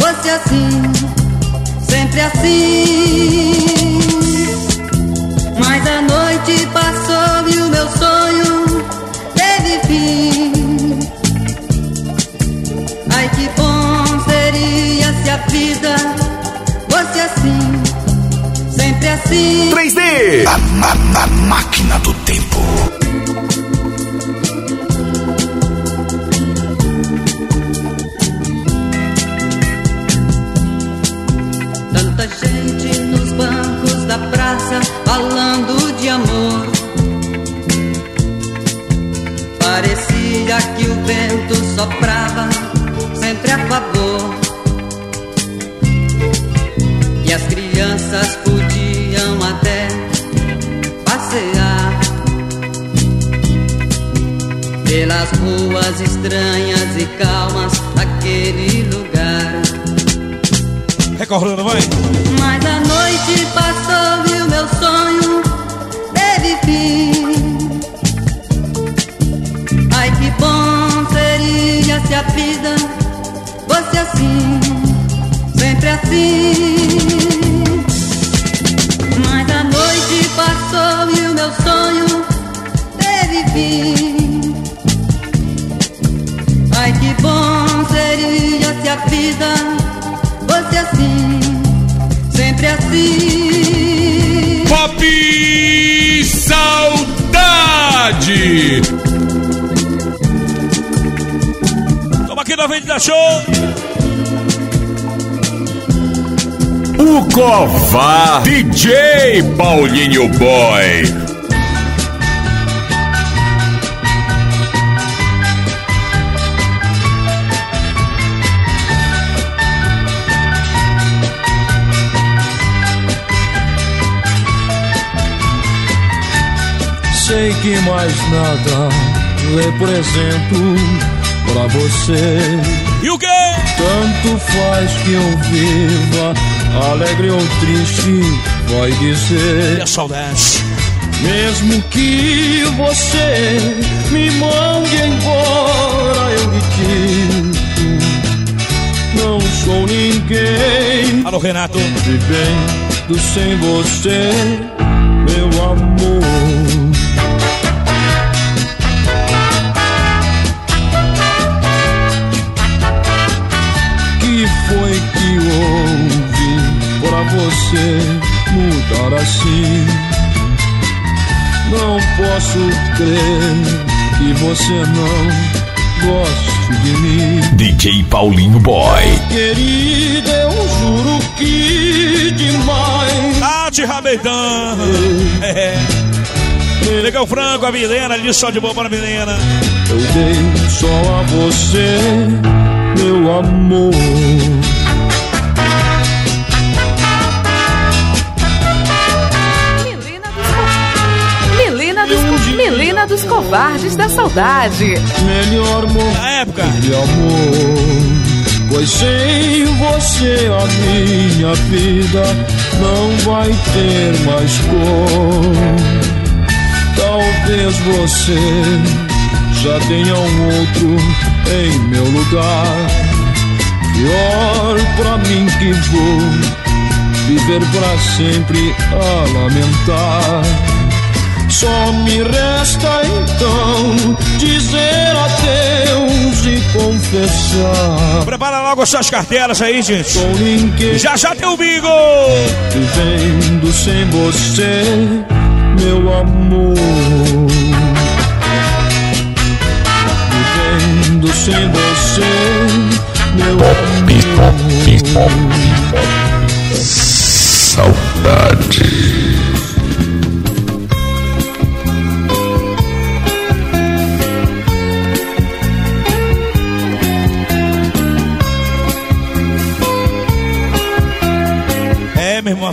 Speaker 22: fosse assim, sempre assim. A vida fosse assim, sempre assim.
Speaker 9: 3D. A, ma- a máquina do tempo.
Speaker 22: Tanta gente nos bancos da praça falando de amor. Parecia que o vento soprava sempre a favor. Crianças podiam até passear pelas ruas estranhas e calmas daquele lugar.
Speaker 3: Recordando, vai.
Speaker 22: Mas a noite passou e o meu sonho teve fim. Ai que bom seria se a vida fosse assim, sempre assim. A vida fosse assim, sempre assim.
Speaker 1: Pop Saudade.
Speaker 3: Toma aqui na Avenida Show.
Speaker 1: O Covar DJ Paulinho Boy.
Speaker 18: Sei que mais nada represento pra você.
Speaker 3: E o quê?
Speaker 18: Tanto faz que eu viva, alegre ou triste, vai dizer.
Speaker 3: E a saudade.
Speaker 18: Mesmo que você me mande embora, eu lhe digo: Não sou ninguém.
Speaker 3: Alô, Renato.
Speaker 18: Vivendo sem você, meu amor. Você mudar assim? Não posso crer que você não goste de mim.
Speaker 1: DJ Paulinho Boy.
Speaker 18: Querida, eu juro que demais.
Speaker 3: Tati Rabeidan. É. Legal Franco, a Milena, de só de boa para a Milena.
Speaker 18: Eu dei só a você, meu amor.
Speaker 23: Co- Milena dos Covardes da Saudade.
Speaker 18: Melhor morrer
Speaker 3: Na época.
Speaker 18: de amor. Pois sem você a minha vida não vai ter mais cor. Talvez você já tenha um outro em meu lugar. Pior pra mim que vou viver pra sempre a lamentar. Só me resta então dizer adeus e confessar.
Speaker 3: Prepara logo as suas carteiras aí, gente. Já já tem o bingo.
Speaker 18: vivendo sem você, meu amor. Vivendo sem você, meu amor.
Speaker 1: Saudade.
Speaker 3: É, meu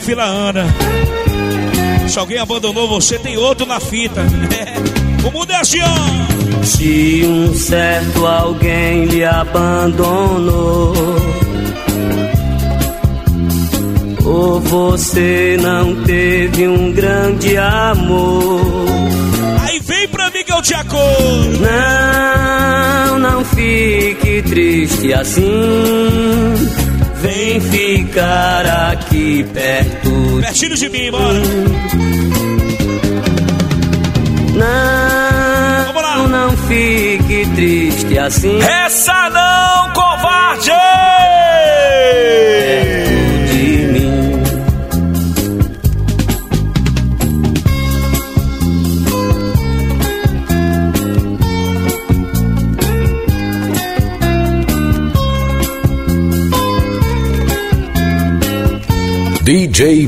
Speaker 3: fila anda. Se alguém abandonou você, tem outro na fita. É. O mundo é assim, ó.
Speaker 24: Se um certo alguém lhe abandonou, ou você não teve um grande amor.
Speaker 3: Aí vem pra mim que eu te acordo.
Speaker 24: Não, não fique triste assim. Vem ficar aqui perto.
Speaker 3: Pertinho de mim, bora.
Speaker 24: Não, não fique triste assim.
Speaker 3: Essa não,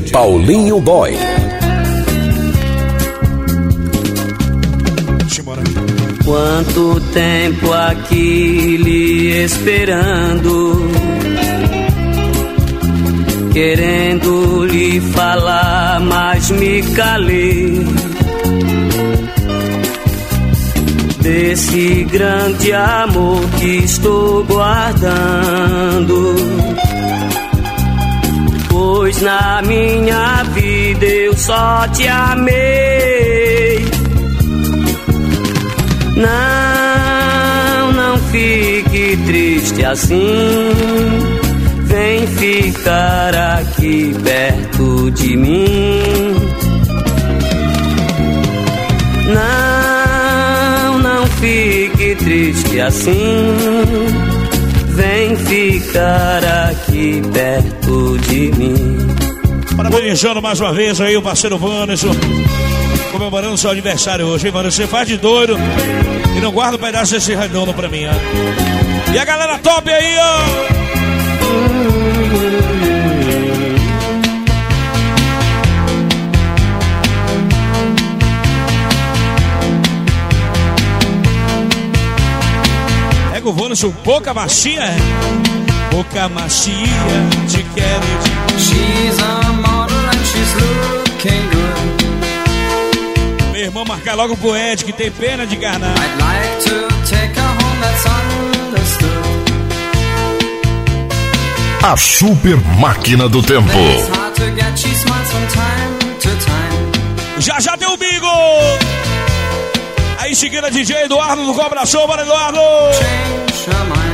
Speaker 1: Paulinho Boy.
Speaker 24: Quanto tempo aqui lhe esperando, querendo lhe falar, mas me calei. Desse grande amor que estou guardando. Pois na minha vida eu só te amei. Não, não fique triste assim. Vem ficar aqui perto de mim. Não, não fique triste assim. Vem ficar aqui perto de mim.
Speaker 3: Parabenizando mais uma vez aí o parceiro Vanderson. Comemorando seu aniversário hoje, hein, mano? Você faz de doido e não guarda um pedaço desse redondo pra mim, ó. E a galera top aí, ó. Pega o Vanderson, boca macia, é? Boca macia, te quero.
Speaker 4: Good.
Speaker 3: Meu irmão, marcar logo pro Ed, que tem pena de encarnar.
Speaker 4: I'd like to take her home, that's understood.
Speaker 9: A super máquina do tempo.
Speaker 3: Já já tem o bingo! Aí seguindo a DJ Eduardo do Cobra Show, bora Eduardo! Vai!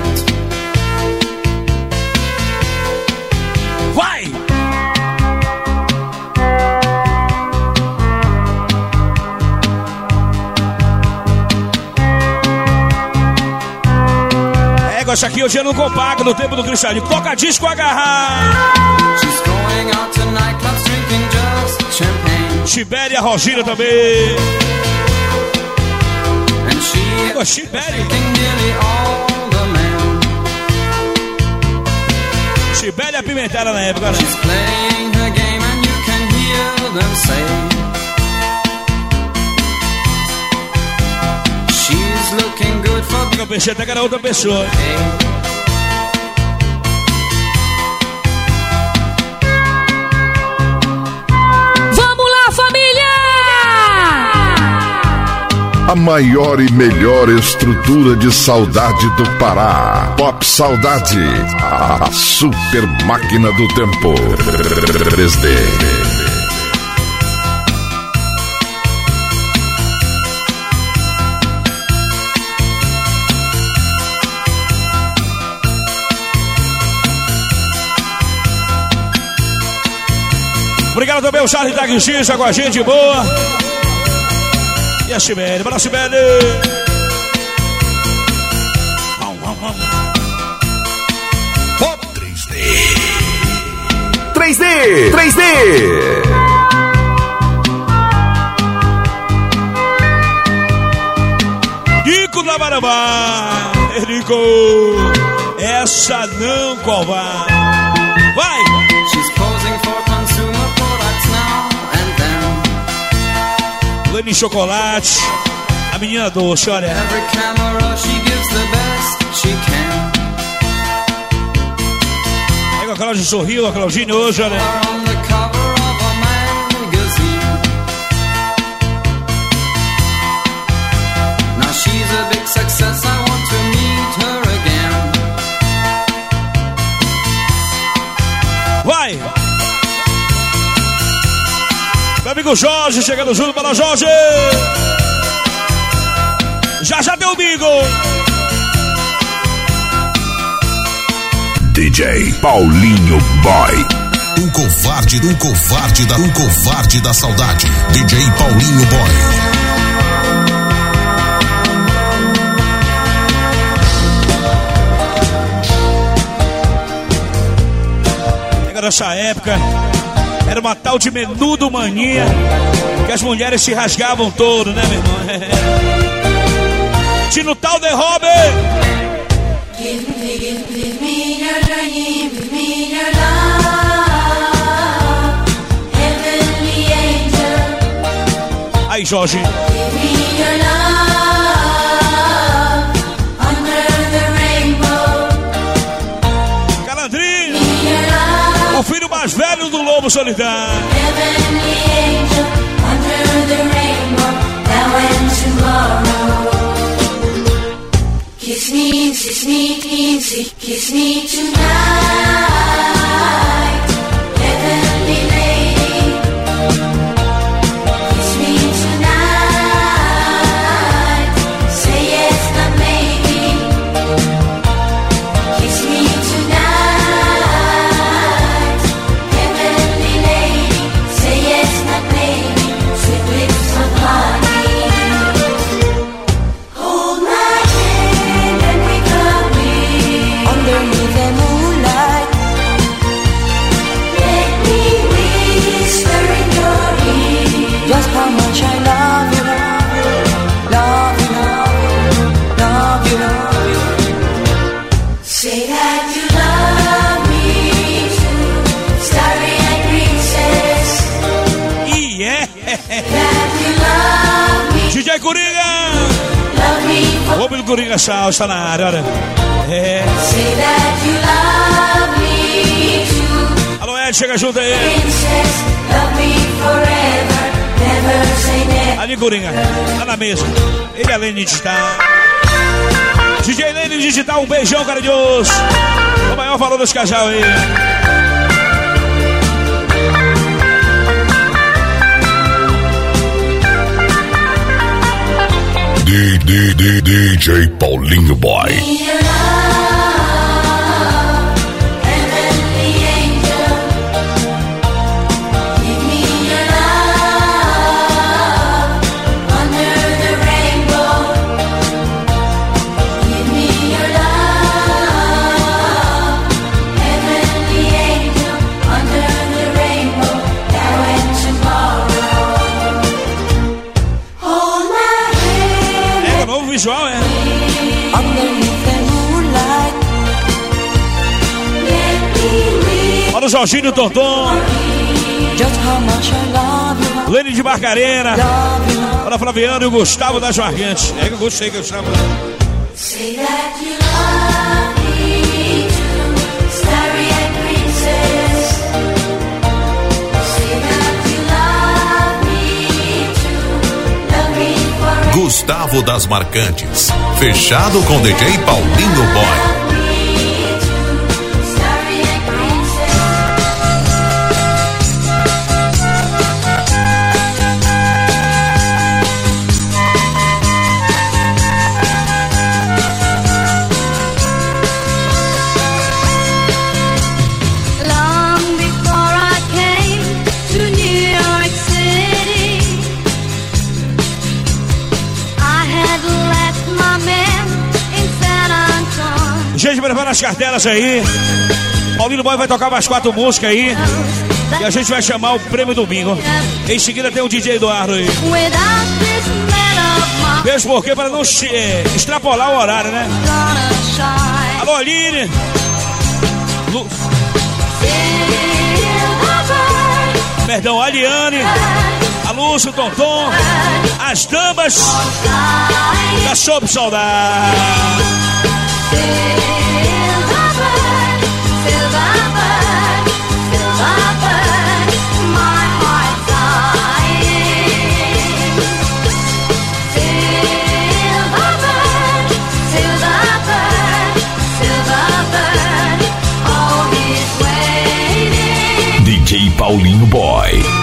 Speaker 3: É, essa aqui hoje é no compacto, no tempo do Cristiano. Toca disco agarrar! Tibéria Rogina também. Pô, Tibéria. Tibéria Pimentada na época, né? Pensei até que era outra pessoa.
Speaker 9: A maior e melhor estrutura de saudade do Pará. Pop Saudade. A super máquina do tempo. 3D.
Speaker 3: Obrigado também ao Charlie Taxista com a gente, boa. E a Sibeli, bora Sibeli.
Speaker 25: 3D, 3D.
Speaker 3: Nico da Marabá. Nico, essa não covarde. Then. Lene Chocolate, a menina doce, olha. Every camera she gives the best she can. Pega a Cláudia sorriu, a Claudine hoje, olha. Amigo Jorge, chegando junto para Jorge! Já já deu bingo!
Speaker 9: DJ Paulinho Boy.
Speaker 26: Um covarde, um covarde da, um covarde da saudade. DJ Paulinho Boy.
Speaker 3: Pega nessa época, era uma tal de menudo mania que as mulheres se rasgavam todo, né, meu irmão? Tino tal de Robin! Aí, Jorge. Do Lobo Solidário.
Speaker 8: Kiss me, kiss me, kiss me, kiss me tonight,
Speaker 3: Coringa Chau está na área, olha. É.
Speaker 8: Too,
Speaker 3: Alô, Ed, chega junto aí. Ali, Coringa, tá na mesa. Ele além de estar. DJ Lene Digital, um beijão carinhoso. O maior valor dos casal aí.
Speaker 8: DJ Paulinho Boy.
Speaker 3: Olha o Jorginho Tonton. Lene de Barcarena. Olha Flaviano e o Gustavo da Joargante. É que eu gostei, Gustavo.
Speaker 1: Say that you love
Speaker 26: Gustavo das Marcantes. Fechado com DJ Paulinho Boy.
Speaker 3: Cartelas aí. Paulinho Boy vai tocar mais quatro músicas aí. E a gente vai chamar o prêmio domingo. Em seguida tem o DJ Eduardo aí. Mesmo porque para não eh, extrapolar o horário, né? Alô, Aline. Lu- Perdão, Aliane. A Lúcia, o Tonton. As damas da Sob Saudade.
Speaker 8: Paulinho Boy.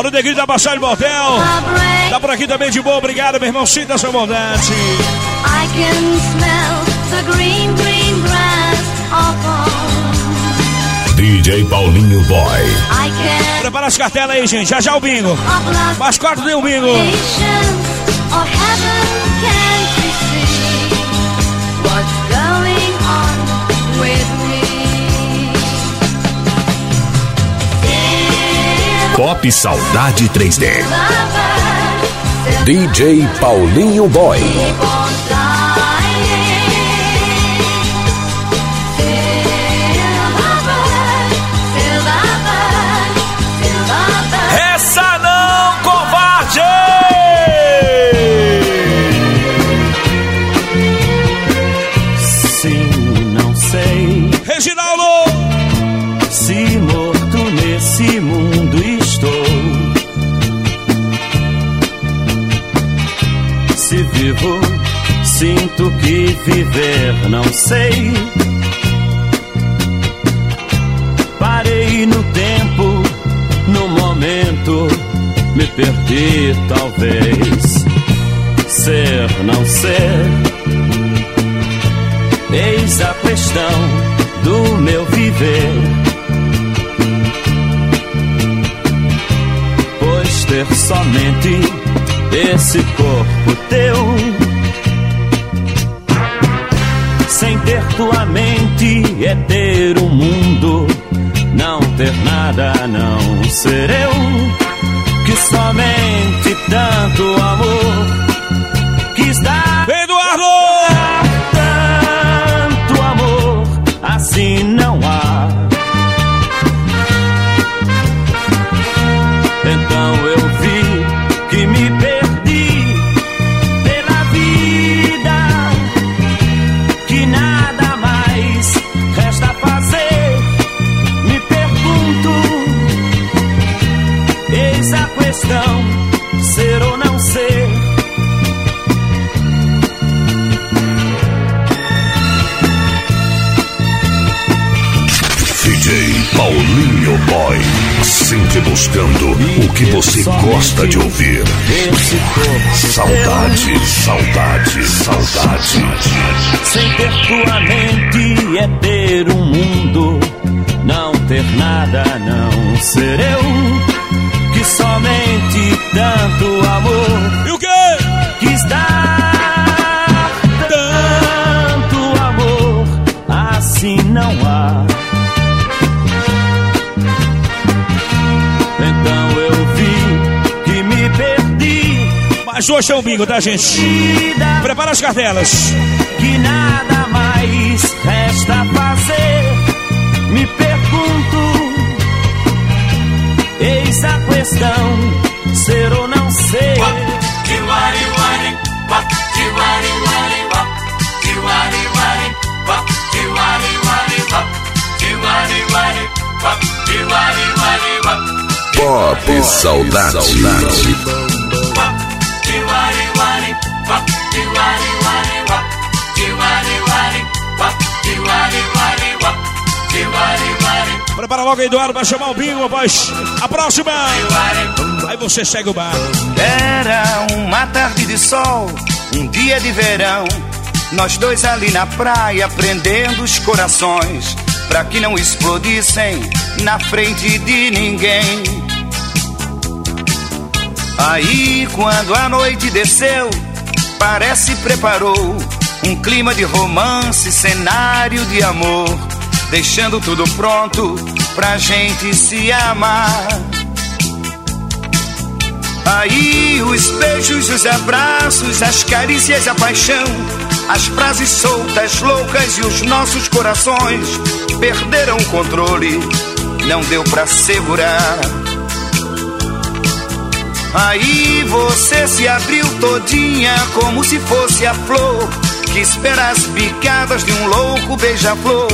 Speaker 3: Olha o Negrito da de Motel. Tá por aqui também de boa, obrigado, meu irmão. Sinta a sua bondade.
Speaker 1: I can smell the green, green grass of.
Speaker 8: DJ Paulinho Boy.
Speaker 1: I can
Speaker 3: Prepara as cartelas aí, gente. Já já o bingo. Mais quatro tem o bingo.
Speaker 1: or heaven can't
Speaker 8: Pop Saudade 3D. DJ Paulinho Boy.
Speaker 27: Sinto que viver não sei. Parei no tempo, no momento, me perdi talvez. Ser, não ser. Eis a questão do meu viver. Pois ter somente esse corpo teu, ter tua mente é ter o um mundo, não ter nada não ser eu, que somente tanto amor quis dar.
Speaker 3: Eduardo!
Speaker 27: Tanto
Speaker 1: amor assim Boy. Sempre buscando o que você gosta de ouvir. Saudade, saudade, saudade.
Speaker 27: Sem ter tua mente é ter um mundo, não ter nada, não ser eu. Que somente tanto amor.
Speaker 3: E o quê?
Speaker 27: Quis dar
Speaker 3: hoje é o bingo, tá, gente? Prepara as cartelas.
Speaker 27: que nada mais resta fazer. Me pergunto, eis a questão: ser ou não ser.
Speaker 1: Pop Saudade.
Speaker 3: Prepara logo Eduardo, vai chamar o bingo, rapaz. A próxima. Aí você segue o bar.
Speaker 28: Era uma tarde de sol, um dia de verão. Nós dois ali na praia, prendendo os corações, pra que não explodissem na frente de ninguém. Aí, quando a noite desceu, parece preparou um clima de romance, cenário de amor, deixando tudo pronto pra gente se amar. Aí os beijos, os abraços, as carícias, a paixão, as frases soltas, loucas e os nossos corações perderam o controle, não deu pra segurar. Aí você se abriu todinha como se fosse a flor que espera as picadas de um louco beija-flor.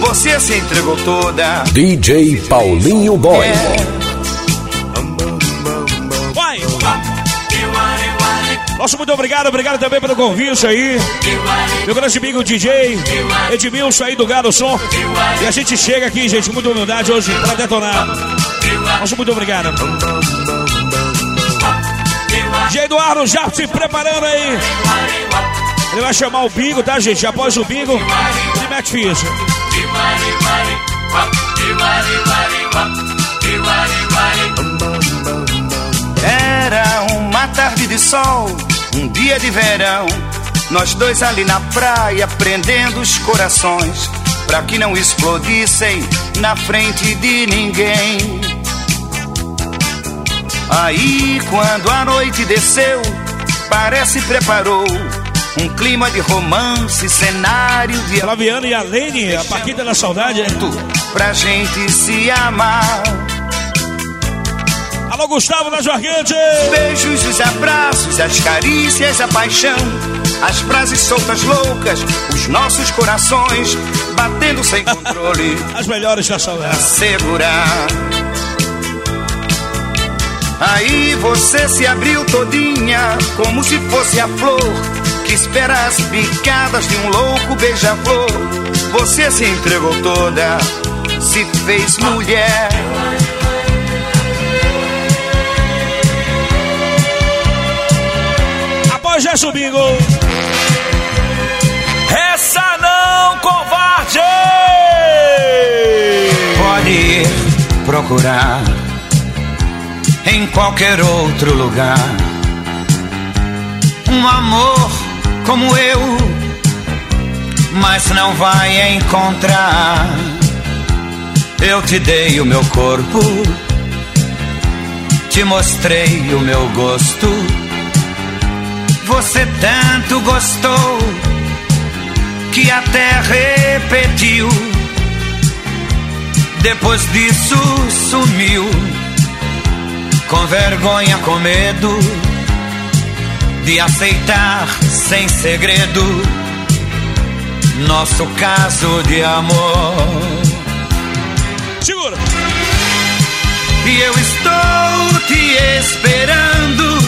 Speaker 28: Você se entregou toda.
Speaker 1: DJ Paulinho Boy.
Speaker 3: Vai! Nosso muito obrigado, obrigado também pelo convite aí. Meu grande amigo DJ Edmilson aí do Gado Som. E a gente chega aqui, gente, com muita humildade hoje pra detonar. Nosso muito obrigado. DJ Eduardo já se preparando aí. Ele vai chamar o bingo, tá, gente? Após o bingo, ele mete ficha.
Speaker 28: Era uma tarde de sol, um dia de verão. Nós dois ali na praia, prendendo os corações, pra que não explodissem na frente de ninguém. Aí, quando a noite desceu, parece preparou um clima de romance, cenário de
Speaker 3: Flaviano e a Lene, a Paquita da Saudade. é?
Speaker 28: pra gente se amar.
Speaker 3: Alô, Gustavo da Jorguete.
Speaker 28: Beijos, os abraços, as carícias, a paixão, as frases soltas loucas, os nossos corações batendo sem controle.
Speaker 3: As melhores da saudade.
Speaker 28: Segurar. Aí você se abriu todinha, como se fosse a flor que espera as picadas de um louco beija-flor. Você se entregou toda, se fez mulher.
Speaker 3: Após Gerson Bingo.
Speaker 28: Essa não, covarde! Pode ir procurar em qualquer outro lugar um amor como eu, mas não vai encontrar. Eu te dei o meu corpo, te mostrei o meu gosto. Você tanto gostou que até repetiu Depois disso sumiu, com vergonha, com medo de aceitar sem segredo nosso caso de amor.
Speaker 3: Segura!
Speaker 28: E eu estou te esperando,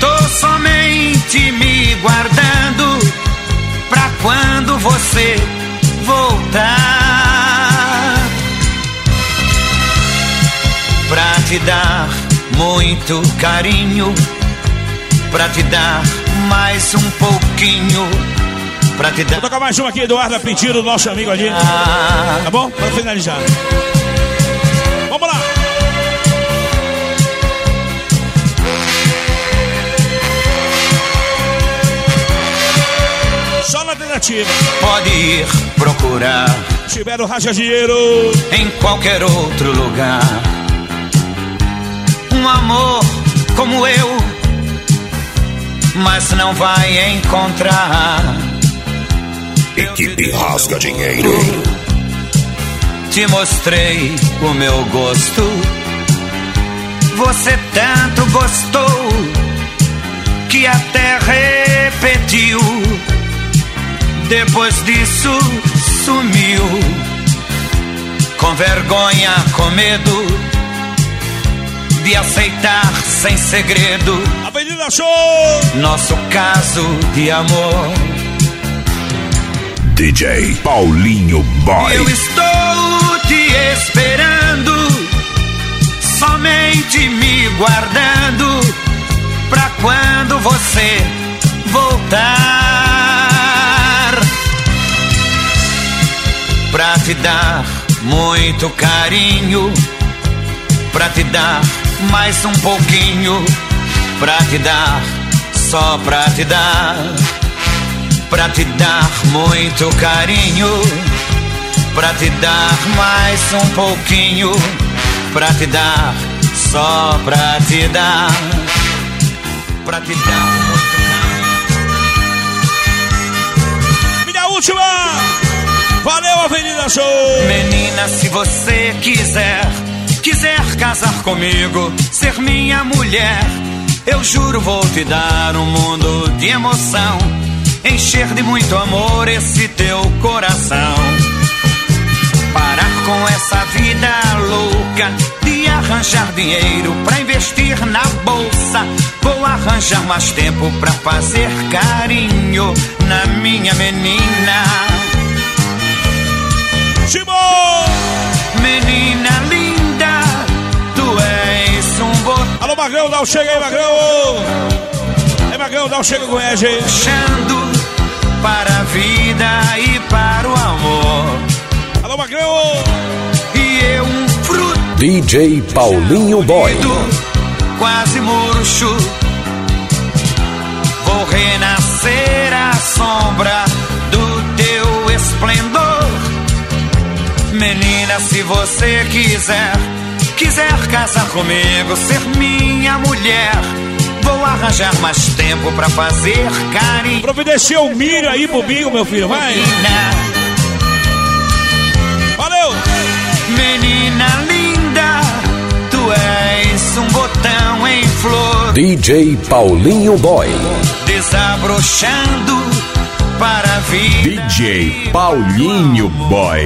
Speaker 28: tô somente me guardando pra quando você voltar. Pra te dar muito carinho, pra te dar mais um pouquinho. Pra te dar.
Speaker 3: Vou tocar mais uma aqui, Eduardo pedindo nosso amigo ali. Tá bom? Pra finalizar. Vamos lá! Só na tentativa.
Speaker 28: Pode ir procurar
Speaker 3: Tiveram racha dinheiro.
Speaker 28: em qualquer outro lugar. Um amor como eu, mas não vai encontrar.
Speaker 9: Equipe Rasga Dinheiro.
Speaker 28: Te mostrei o meu gosto. Você tanto gostou que até repetiu. Depois disso sumiu. Com vergonha, com medo de aceitar sem segredo
Speaker 3: Avenida Show!
Speaker 28: nosso caso de amor.
Speaker 9: DJ Paulinho Boy.
Speaker 28: Eu estou te esperando, somente me guardando pra quando você voltar. Pra te dar muito carinho, pra te dar mais um pouquinho, pra te dar, só pra te dar pra te dar muito carinho, pra te dar mais um pouquinho, pra te dar, só pra te dar, pra te dar muito
Speaker 3: Minha última! Valeu, Avenida Show!
Speaker 28: Menina, se você quiser, quiser casar comigo, ser minha mulher, eu juro vou te dar um mundo de emoção, encher de muito amor esse teu coração. Parar com essa vida louca de arranjar dinheiro pra investir na bolsa. Vou arranjar mais tempo pra fazer carinho na minha menina.
Speaker 3: Simão!
Speaker 28: Menina linda,
Speaker 3: Alô, Magrão, dá o chega aí, Magrão! É Magrão, dá o chega com a gente.
Speaker 28: Achando para a vida e para o amor.
Speaker 3: Alô, Magrão!
Speaker 28: E eu um fruto
Speaker 26: DJ Paulinho Boy.
Speaker 28: quase murcho. Vou renascer à sombra do teu esplendor. Menina, se você quiser, quiser casar comigo, ser minha mulher. Vou arranjar mais tempo pra fazer carinho.
Speaker 3: Providencia o milho aí pro bingo, meu filho, vai! Valeu!
Speaker 28: Menina linda, tu és um botão em flor.
Speaker 26: DJ Paulinho Boy.
Speaker 28: desabrochando para a vida.
Speaker 9: DJ Paulinho Boy.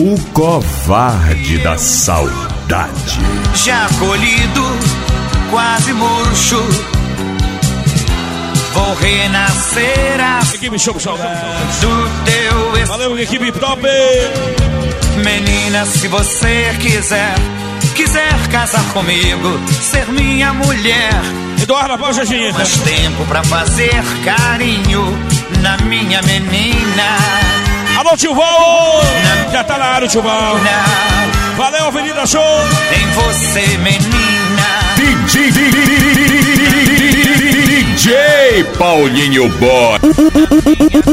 Speaker 9: O covarde da saudade.
Speaker 28: Já colhido, quase murcho. Vou renascer a
Speaker 3: Equipe Show Saudade.
Speaker 28: do teu
Speaker 3: Valeu, equipe top!
Speaker 28: Menina, se você quiser, quiser casar comigo, ser minha mulher.
Speaker 3: Eduardo, após a gente.
Speaker 28: Mais tempo pra fazer carinho na minha menina.
Speaker 3: Alô, Tilval! Já tá na área, Tilval. Valeu, Avenida Show!
Speaker 28: Tem você, menina.
Speaker 9: DJ, DJ Paulinho Boy.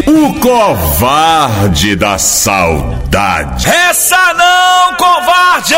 Speaker 9: O covarde da saudade.
Speaker 29: Essa não, covarde!